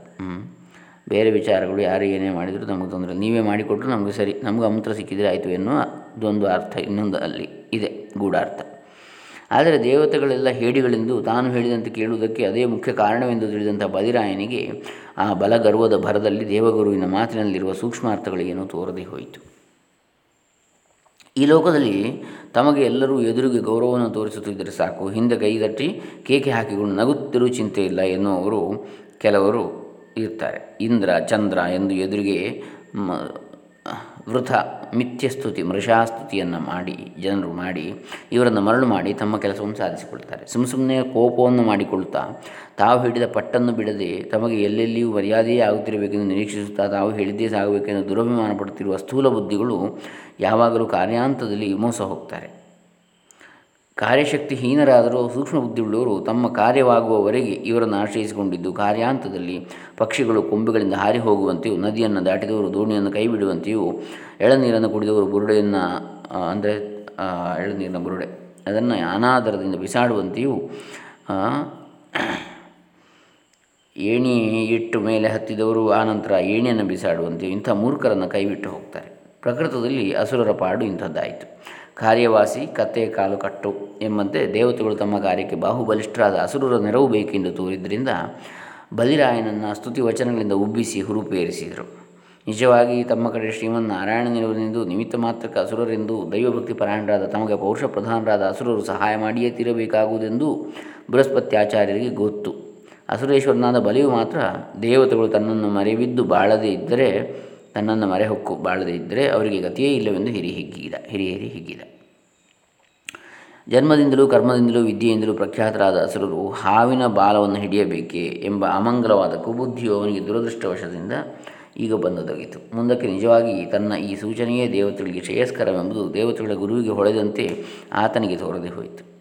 ಬೇರೆ ವಿಚಾರಗಳು ಯಾರು ಏನೇ ಮಾಡಿದರೂ ನಮಗೆ ತೊಂದರೆ ನೀವೇ ಮಾಡಿಕೊಟ್ಟರು ನಮಗೆ ಸರಿ. ನಮಗೆ ಅಮಂತ್ರ ಸಿಕ್ಕಿದರೆ ಆಯಿತು ಎನ್ನುವ ಅದೊಂದು ಅರ್ಥ ಇನ್ನೊಂದು ಅಲ್ಲಿ ಇದೆ, ಗೂಢಾರ್ಥ. ಆದರೆ ದೇವತೆಗಳೆಲ್ಲ ಹೇಡಿಗಳೆಂದು ತಾನು ಹೇಳಿದಂತೆ ಕೇಳುವುದಕ್ಕೆ ಅದೇ ಮುಖ್ಯ ಕಾರಣವೆಂದು ತಿಳಿದಂಥ ಬದಿರಾಯನಿಗೆ ಆ ಬಲಗರ್ವದ ಭರದಲ್ಲಿ ದೇವಗುರುವಿನ ಮಾತಿನಲ್ಲಿರುವ ಸೂಕ್ಷ್ಮಾರ್ಥಗಳೇನು ತೋರದೆ ಹೋಯಿತು. ಈ ಲೋಕದಲ್ಲಿ ತಮಗೆ ಎಲ್ಲರೂ ಎದುರಿಗೆ ಗೌರವವನ್ನು ತೋರಿಸುತ್ತಿದ್ದರೆ ಸಾಕು. ಹಿಂದೆ ಕೈದಟ್ಟಿ ಕೇಕೆ ಹಾಕಿಕೊಂಡು ನಗುತ್ತಿರುವ ಚಿಂತೆ ಇಲ್ಲ ಎನ್ನುವರು ಕೆಲವರು ಇರ್ತಾರೆ. ಇಂದ್ರ, ಚಂದ್ರ ಎಂದು ಎದುರಿಗೆ ವೃಥ, ಮಿಥ್ಯಸ್ತುತಿ, ಮೃಷಾಸ್ತುತಿಯನ್ನು ಮಾಡಿ, ಜನರು ಮಾಡಿ, ಇವರನ್ನು ಮರಳು ಮಾಡಿ ತಮ್ಮ ಕೆಲಸವನ್ನು ಸಾಧಿಸಿಕೊಳ್ತಾರೆ. ಸುಮ್ಮ ಸುಮ್ಮನೆ ಕೋಪವನ್ನು ಮಾಡಿಕೊಳ್ತಾ, ತಾವು ಹಿಡಿದ ಪಟ್ಟನ್ನು ಬಿಡದೆ ತಮಗೆ ಎಲ್ಲೆಲ್ಲಿಯೂ ಮರ್ಯಾದೆಯೇ ಆಗುತ್ತಿರಬೇಕೆಂದು ನಿರೀಕ್ಷಿಸುತ್ತಾ ತಾವು ಹೇಳಿದ್ದೇ ಸಾಗಬೇಕೆಂದು ದುರಭಿಮಾನ ಪಡುತ್ತಿರುವ ಸ್ಥೂಲ ಬುದ್ಧಿಗಳು ಯಾವಾಗಲೂ ಕಾರ್ಯಾಂತದಲ್ಲಿ ಮೋಸ ಹೋಗ್ತಾರೆ. ಕಾರ್ಯಶಕ್ತಿಹೀನರಾದರೂ ಸೂಕ್ಷ್ಮ ಬುದ್ಧಿಯುಳ್ಳವರು ತಮ್ಮ ಕಾರ್ಯವಾಗುವವರೆಗೆ ಇವರನ್ನು ಆಶ್ರಯಿಸಿಕೊಂಡಿದ್ದು ಕಾರ್ಯಾಂತದಲ್ಲಿ ಪಕ್ಷಿಗಳು ಕೊಂಬೆಗಳಿಂದ ಹಾರಿ ಹೋಗುವಂತೆಯೂ ನದಿಯನ್ನು ದಾಟಿದವರು ದೋಣಿಯನ್ನು ಕೈಬಿಡುವಂತೆಯೂ, ಎಳನೀರನ್ನು ಕುಡಿದವರು ಬುರುಡೆಯನ್ನು ಅಂದರೆ ಎಳನೀರಿನ ಬುರುಡೆ, ಅದನ್ನು ಅನಾದರದಿಂದ ಬಿಸಾಡುವಂತೆಯೂ ಏಣಿ ಇಟ್ಟು ಮೇಲೆ ಹತ್ತಿದವರು ಆನಂತರ ಏಣಿಯನ್ನು ಬಿಸಾಡುವಂತೆಯೂ ಇಂಥ ಮೂರ್ಖರನ್ನು ಕೈಬಿಟ್ಟು ಹೋಗ್ತಾರೆ. ಪ್ರಕೃತದಲ್ಲಿ ಅಸುರರ ಪಾಡು ಇಂಥದ್ದಾಯಿತು. ಕಾರ್ಯವಾಸಿ ಕತ್ತೆ ಕಾಲು ಕಟ್ಟು ಎಂಬಂತೆ ದೇವತೆಗಳು ತಮ್ಮ ಕಾರ್ಯಕ್ಕೆ ಬಾಹುಬಲಿಷ್ಠರಾದ ಅಸುರರ ನೆರವು ಬೇಕೆಂದು ತೋರಿದ್ದರಿಂದ ಬಲಿರಾಯನನ್ನು ಸ್ತುತಿ ವಚನಗಳಿಂದ ಉಬ್ಬಿಸಿ ಹುರುಪೇರಿಸಿದರು ನಿಜವಾಗಿ ತಮ್ಮ ಕಡೆ ಶ್ರೀಮನ್ನಾರಾಯಣನಿರುವನೆಂದು ನಿಮಿತ್ತ ಮಾತ್ರಕ್ಕೆ ಅಸುರರೆಂದು ದೈವಭಕ್ತಿ ಪರಾಯಣರಾದ ತಮಗೆ ಪೌರುಷ ಪ್ರಧಾನರಾದ ಅಸುರರು ಸಹಾಯ ಮಾಡಿಯೇ ತೀರಬೇಕಾಗುವುದೆಂದು ಬೃಹಸ್ಪತ್ಯಾಚಾರ್ಯರಿಗೆ ಗೊತ್ತು. ಅಸುರೇಶ್ವರನಾದ ಬಲಿಯು ಮಾತ್ರ ದೇವತೆಗಳು ತನ್ನನ್ನು ಮರೆಬಿದ್ದು ಬಾಳದೇ ಇದ್ದರೆ ತನ್ನನ್ನು ಮರೆಹೊಕ್ಕು ಬಾಳದೇ ಇದ್ದರೆ ಅವರಿಗೆ ಗತಿಯೇ ಇಲ್ಲವೆಂದು ಹಿರಿ ಹಿಗ್ಗಿದ ಹಿರಿಯರಿ ಹಿಗ್ಗಿದ. ಜನ್ಮದಿಂದಲೂ ಕರ್ಮದಿಂದಲೂ ವಿದ್ಯೆಯಿಂದಲೂ ಪ್ರಖ್ಯಾತರಾದ ಅಸುರರು ಹಾವಿನ ಬಾಲವನ್ನು ಹಿಡಿಯಬೇಕೆ ಎಂಬ ಅಮಂಗಲವಾದ ಕುಬುದ್ಧಿಯು ಅವನಿಗೆ ದುರದೃಷ್ಟವಶದಿಂದ ಈಗ ಬಂದೊದಗಿತು. ಮುಂದಕ್ಕೆ ನಿಜವಾಗಿ ತನ್ನ ಈ ಸೂಚನೆಯೇ ದೇವತೆಗಳಿಗೆ ಶ್ರೇಯಸ್ಕರವೆಂಬುದು ದೇವತೆಗಳ ಗುರುವಿಗೆ ಹೊಳೆದಂತೆ ಆತನಿಗೆ ತೋರದೆ ಹೋಯಿತು.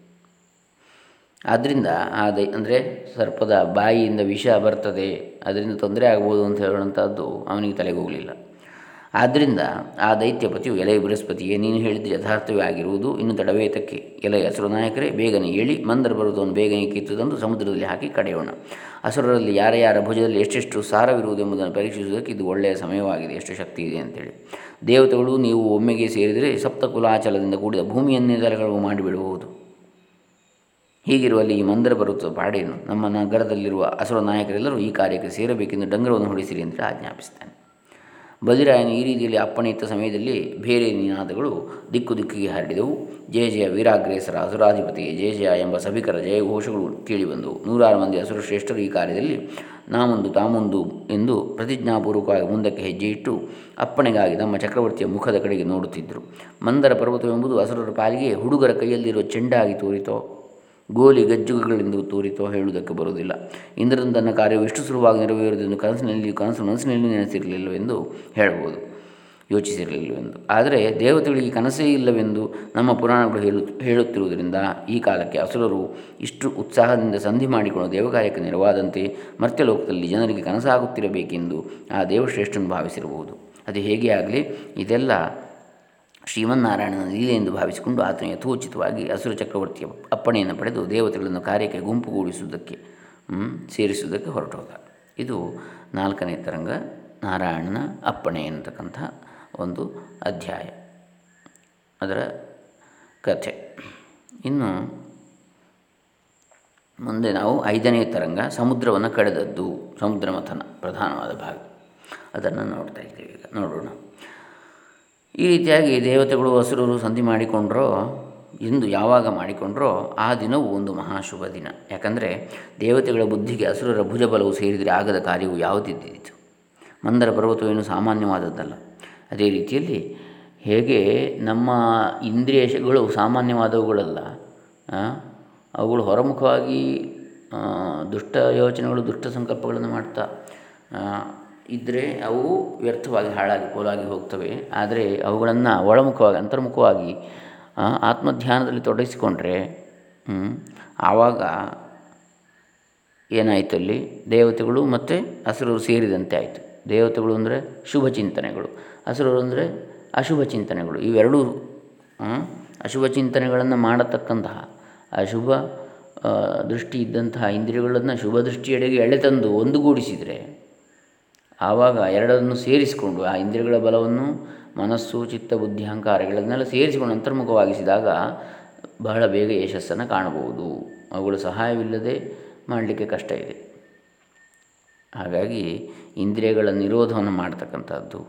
ಆದ್ದರಿಂದ ಆ ದೈ, ಅಂದರೆ ಸರ್ಪದ ಬಾಯಿಯಿಂದ ವಿಷ ಬರ್ತದೆ ಅದರಿಂದ ತೊಂದರೆ ಆಗ್ಬೋದು ಅಂತ ಹೇಳುವಂಥದ್ದು ಅವನಿಗೆ ತಲೆಗೆ ಹೋಗಲಿಲ್ಲ. ಆದ್ದರಿಂದ ಆ ದೈತ್ಯಪತಿಯು ಎಲೆ ಬೃಹಸ್ಪತಿಗೆ, ನೀನು ಹೇಳಿದ ಯಥಾರ್ಥವೇ ಆಗಿರುವುದು, ಇನ್ನು ತಡವೇತಕ್ಕೆ ಎಲೆ ಹಸಿರು ನಾಯಕರೇ, ಬೇಗನೆ ಏಳಿ, ಮಂದರ ಬರುವುದನ್ನು ಬೇಗನೆ ಕಿತ್ತು ತಂದು ಸಮುದ್ರದಲ್ಲಿ ಹಾಕಿ ಕಡೆಯೋಣ. ಹಸುರರಲ್ಲಿ ಯಾರ ಯಾರ ಭುಜದಲ್ಲಿ ಎಷ್ಟೆಷ್ಟು ಸಾರವಿರುವುದು ಎಂಬುದನ್ನು ಪರೀಕ್ಷಿಸುವುದಕ್ಕೆ ಇದು ಒಳ್ಳೆಯ ಸಮಯವಾಗಿದೆ, ಎಷ್ಟು ಶಕ್ತಿ ಇದೆ ಅಂತೇಳಿ. ದೇವತೆಗಳು ನೀವು ಒಮ್ಮೆಗೆ ಸೇರಿದರೆ ಸಪ್ತಕುಲಾಚಲದಿಂದ ಕೂಡಿದ ಭೂಮಿಯನ್ನೇ ತಲೆಗಳು ಮಾಡಿಬಿಡುವುದು ಹೀಗಿರುವಲ್ಲಿ ಈ ಮಂದಿರ ಬರುತ್ತದೆ ಪಾಡೇನು ನಮ್ಮ ನಗರದಲ್ಲಿರುವ ಅಸುರ ನಾಯಕರೆಲ್ಲರೂ ಈ ಕಾರ್ಯಕ್ಕೆ ಸೇರಬೇಕೆಂದು ಡಂಗರವನ್ನು ಹೊಡಿಸಿರಿ ಅಂತ ಆಜ್ಞಾಪಿಸ್ತಾನೆ ಬದಿರಾಯನು ಈ ರೀತಿಯಲ್ಲಿ ಅಪ್ಪಣೆ ಇತ್ತ ಸಮಯದಲ್ಲಿ ಬೇರೆ ನಿನಾದಗಳು ದಿಕ್ಕು ದಿಕ್ಕಿಗೆ ಹರಡಿದವು. ಜಯ ಜಯ ವೀರಾಗ್ರೇಸರ ಅಸುರಾಧಿಪತಿಗೆ ಜಯ ಜಯ ಎಂಬ ಸಭಿಕರ ಜಯ ಘೋಷಗಳು ಕೇಳಿಬಂದವು ನೂರಾರು ಮಂದಿ ಅಸುರ ಶ್ರೇಷ್ಠರು ಈ ಕಾರ್ಯದಲ್ಲಿ ನಾಮೊಂದು ತಾಮೊಂದು ಎಂದು ಪ್ರತಿಜ್ಞಾಪೂರ್ವಕವಾಗಿ ಮುಂದಕ್ಕೆ ಹೆಜ್ಜೆ ಇಟ್ಟು ಅಪ್ಪಣೆಗಾಗಿ ನಮ್ಮ ಚಕ್ರವರ್ತಿಯ ಮುಖದ ಕಡೆಗೆ ನೋಡುತ್ತಿದ್ದರು. ಮಂದರ ಪರ್ವತವೆಂಬುದು ಅಸುರರ ಪಾಲಿಗೆ ಹುಡುಗರ ಕೈಯಲ್ಲಿರುವ ಚೆಂಡಾಗಿ ತೋರಿತೋ ಗೋಲಿ ಗಜ್ಜುಗಗಳೆಂದು ತೋರಿತೋ ಹೇಳುವುದಕ್ಕೆ ಬರುವುದಿಲ್ಲ. ಇಂದ್ರನ ತನ್ನ ಕಾರ್ಯವು ಎಷ್ಟು ಸುಲಭವಾಗಿ ನೆರವೇರುವುದೆಂದು ಕನಸಿನಲ್ಲಿ, ಕನಸು ಮನಸ್ಸಿನಲ್ಲಿ ನೆನೆಸಿರಲಿಲ್ಲವೆಂದು ಹೇಳಬಹುದು, ಯೋಚಿಸಿರಲಿಲ್ಲವೆಂದು. ಆದರೆ ದೇವತೆಗಳಿಗೆ ಕನಸೇ ಇಲ್ಲವೆಂದು ನಮ್ಮ ಪುರಾಣಗಳು ಹೇಳು, ಹೇಳುತ್ತಿರುವುದರಿಂದ ಈ ಕಾಲಕ್ಕೆ ಅಸುರರು ಇಷ್ಟು ಉತ್ಸಾಹದಿಂದ ಸಂಧಿ ಮಾಡಿಕೊಂಡು ದೇವಕಾರ್ಯಕ್ಕೆ ನೆರವಾದಂತೆ ಮರ್ತ್ಯಲೋಕದಲ್ಲಿ ಜನರಿಗೆ ಕನಸಾಗುತ್ತಿರಬೇಕೆಂದು ಆ ದೇವಶ್ರೇಷ್ಠನು ಭಾವಿಸಿರಬಹುದು. ಅದು ಹೇಗೆ ಆಗಲಿ, ಇದೆಲ್ಲ ಶ್ರೀಮನ್ನಾರಾಯಣನ ಲೀಲೆ ಎಂದು ಭಾವಿಸಿಕೊಂಡು ಆತನ ಯಥೋಚಿತವಾಗಿ ಅಸುರ ಚಕ್ರವರ್ತಿಯ ಅಪ್ಪಣೆಯನ್ನು ಪಡೆದು ದೇವತೆಗಳನ್ನು ಕಾರ್ಯಕ್ಕೆ ಗುಂಪುಗೂಡಿಸುವುದಕ್ಕೆ ಸೇರಿಸುವುದಕ್ಕೆ ಹೊರಟೋದ. ಇದು ನಾಲ್ಕನೇ ತರಂಗ ನಾರಾಯಣನ ಅಪ್ಪಣೆ ಎನ್ನತಕ್ಕಂಥ ಒಂದು ಅಧ್ಯಾಯ. ಅದರ ಕಥೆ. ಇನ್ನು ಮುಂದೆ ನಾವು ಐದನೇ ತರಂಗ ಸಮುದ್ರವನ್ನು ಕಡೆದದ್ದು ಸಮುದ್ರ ಮಥನ, ಪ್ರಧಾನವಾದ ಭಾಗ. ಅದನ್ನು ನೋಡ್ತಾ ಇದ್ದೇವೆ ಈಗ. ನೋಡೋಣ. ಈ ರೀತಿಯಾಗಿ ದೇವತೆಗಳು ಹಸುರರು ಸಂಧಿ ಮಾಡಿಕೊಂಡ್ರೋ ಎಂದು ಯಾವಾಗ ಮಾಡಿಕೊಂಡ್ರೋ, ಆ ದಿನವೂ ಒಂದು ಮಹಾಶುಭ ದಿನ. ಯಾಕಂದರೆ ದೇವತೆಗಳ ಬುದ್ಧಿಗೆ ಹಸುರರ ಭುಜಬಲವು ಸೇರಿದರೆ ಆಗದ ಕಾರ್ಯವು ಯಾವುದಿದ್ದಿತು ಮಂದರ ಪರ್ವತವೇನು ಸಾಮಾನ್ಯವಾದದ್ದಲ್ಲ. ಅದೇ ರೀತಿಯಲ್ಲಿ ಹೇಗೆ ನಮ್ಮ ಇಂದ್ರಿಯಗಳು ಸಾಮಾನ್ಯವಾದವುಗಳಲ್ಲ ಅವುಗಳು ಹೊರಮುಖವಾಗಿ ದುಷ್ಟ ಯೋಚನೆಗಳು, ದುಷ್ಟ ಸಂಕಲ್ಪಗಳನ್ನು ಮಾಡ್ತಾ ಇದ್ದರೆ ಅವು ವ್ಯರ್ಥವಾಗಿ ಹಾಳಾಗಿ ಪೋಲಾಗಿ ಹೋಗ್ತವೆ. ಆದರೆ ಅವುಗಳನ್ನು ಒಳಮುಖವಾಗಿ, ಅಂತರ್ಮುಖವಾಗಿ ಆತ್ಮಧ್ಯಾನದಲ್ಲಿ ತೊಡಗಿಸಿಕೊಂಡ್ರೆ ಆವಾಗ ಏನಾಯಿತು ಅಲ್ಲಿ? ದೇವತೆಗಳು ಮತ್ತು ಹಸುರರು ಸೇರಿದಂತೆ ಆಯಿತು. ದೇವತೆಗಳು ಅಂದರೆ ಶುಭ ಚಿಂತನೆಗಳು. ಹಸುರರು ಅಂದರೆ ಅಶುಭ ಚಿಂತನೆಗಳು. ಇವೆರಡೂ ಅಶುಭ ಚಿಂತನೆಗಳನ್ನು ಮಾಡತಕ್ಕಂತಹ, ಅಶುಭ ದೃಷ್ಟಿ ಇದ್ದಂತಹ ಇಂದ್ರಿಯಗಳನ್ನು ಶುಭ ದೃಷ್ಟಿಯೆಡೆಗೆ ಎಳೆತಂದು ಒಂದುಗೂಡಿಸಿದರೆ ಆವಾಗ ಎರಡನ್ನು ಸೇರಿಸಿಕೊಂಡು ಆ ಇಂದ್ರಿಯಗಳ ಬಲವನ್ನು ಮನಸ್ಸು, ಚಿತ್ತ, ಬುದ್ಧಿ ಅಹಂಕಾರಗಳನ್ನೆಲ್ಲ ಸೇರಿಸಿಕೊಂಡು ಅಂತರ್ಮುಖವಾಗಿಸಿದಾಗ ಬಹಳ ಬೇಗ ಯಶಸ್ಸನ್ನು ಕಾಣಬಹುದು. ಅವುಗಳ ಸಹಾಯವಿಲ್ಲದೆ ಮಾಡಲಿಕ್ಕೆ ಕಷ್ಟ ಇದೆ. ಹಾಗಾಗಿ ಇಂದ್ರಿಯಗಳ ನಿರೋಧವನ್ನು ಮಾಡ್ತಕ್ಕಂಥದ್ದು,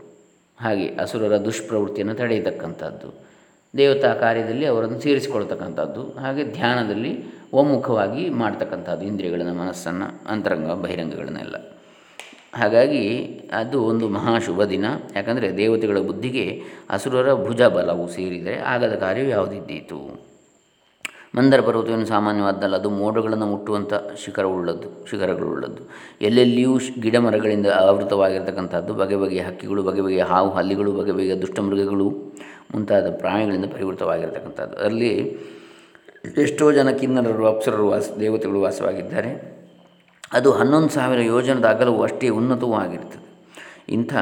ಹಾಗೆ ಅಸುರರ ದುಷ್ಪ್ರವೃತ್ತಿಯನ್ನು ತಡೆಯತಕ್ಕಂಥದ್ದು, ದೇವತಾ ಕಾರ್ಯದಲ್ಲಿ ಅವರನ್ನು ಸೇರಿಸಿಕೊಳ್ತಕ್ಕಂಥದ್ದು ಹಾಗೆ ಧ್ಯಾನದಲ್ಲಿ ಒಮ್ಮುಖವಾಗಿ ಮಾಡ್ತಕ್ಕಂಥದ್ದು ಇಂದ್ರಿಯಗಳನ್ನು ಮನಸ್ಸನ್ನು, ಅಂತರಂಗ, ಬಹಿರಂಗಗಳನ್ನೆಲ್ಲ. ಹಾಗಾಗಿ ಅದು ಒಂದು ಮಹಾಶುಭ ದಿನ. ಯಾಕಂದರೆ ದೇವತೆಗಳ ಬುದ್ಧಿಗೆ ಅಸುರರ ಭುಜ ಬಲವು ಸೇರಿದರೆ ಆಗದ ಕಾರ್ಯವು ಯಾವುದಿದ್ದೀತು? ಮಂದರ ಪರ್ವತವನ್ನು ಸಾಮಾನ್ಯವಾದ್ದಲ್ಲ ಅದು ಮೋಡಗಳನ್ನು ಮುಟ್ಟುವಂಥ ಶಿಖರವುಳ್ಳದ್ದು ಶಿಖರಗಳುಳ್ಳದ್ದು. ಎಲ್ಲೆಲ್ಲಿಯೂ ಗಿಡ ಮರಗಳಿಂದ ಆವೃತವಾಗಿರ್ತಕ್ಕಂಥದ್ದು, ಬಗೆ ಬಗೆಯ ಹಕ್ಕಿಗಳು, ಬಗೆ ಬಗೆಯ ಹಾವು ಹಲ್ಲಿಗಳು, ಬಗೆ ಬಗೆಯ ದುಷ್ಟಮೃಗಗಳು ಮುಂತಾದ ಪ್ರಾಣಿಗಳಿಂದ ಪರಿವೃತವಾಗಿರ್ತಕ್ಕಂಥದ್ದು. ಅಲ್ಲಿ ಎಷ್ಟೋ ಜನ ಕಿನ್ನರರು, ಅಪ್ಸರರು ವಾಸ, ದೇವತೆಗಳು ವಾಸವಾಗಿದ್ದಾರೆ. ಅದು ಹನ್ನೊಂದು ಸಾವಿರ ಯೋಜನದ ಅಗಲವು ಅಷ್ಟೇ ಉನ್ನತವೂ ಆಗಿರ್ತದೆ. ಇಂಥ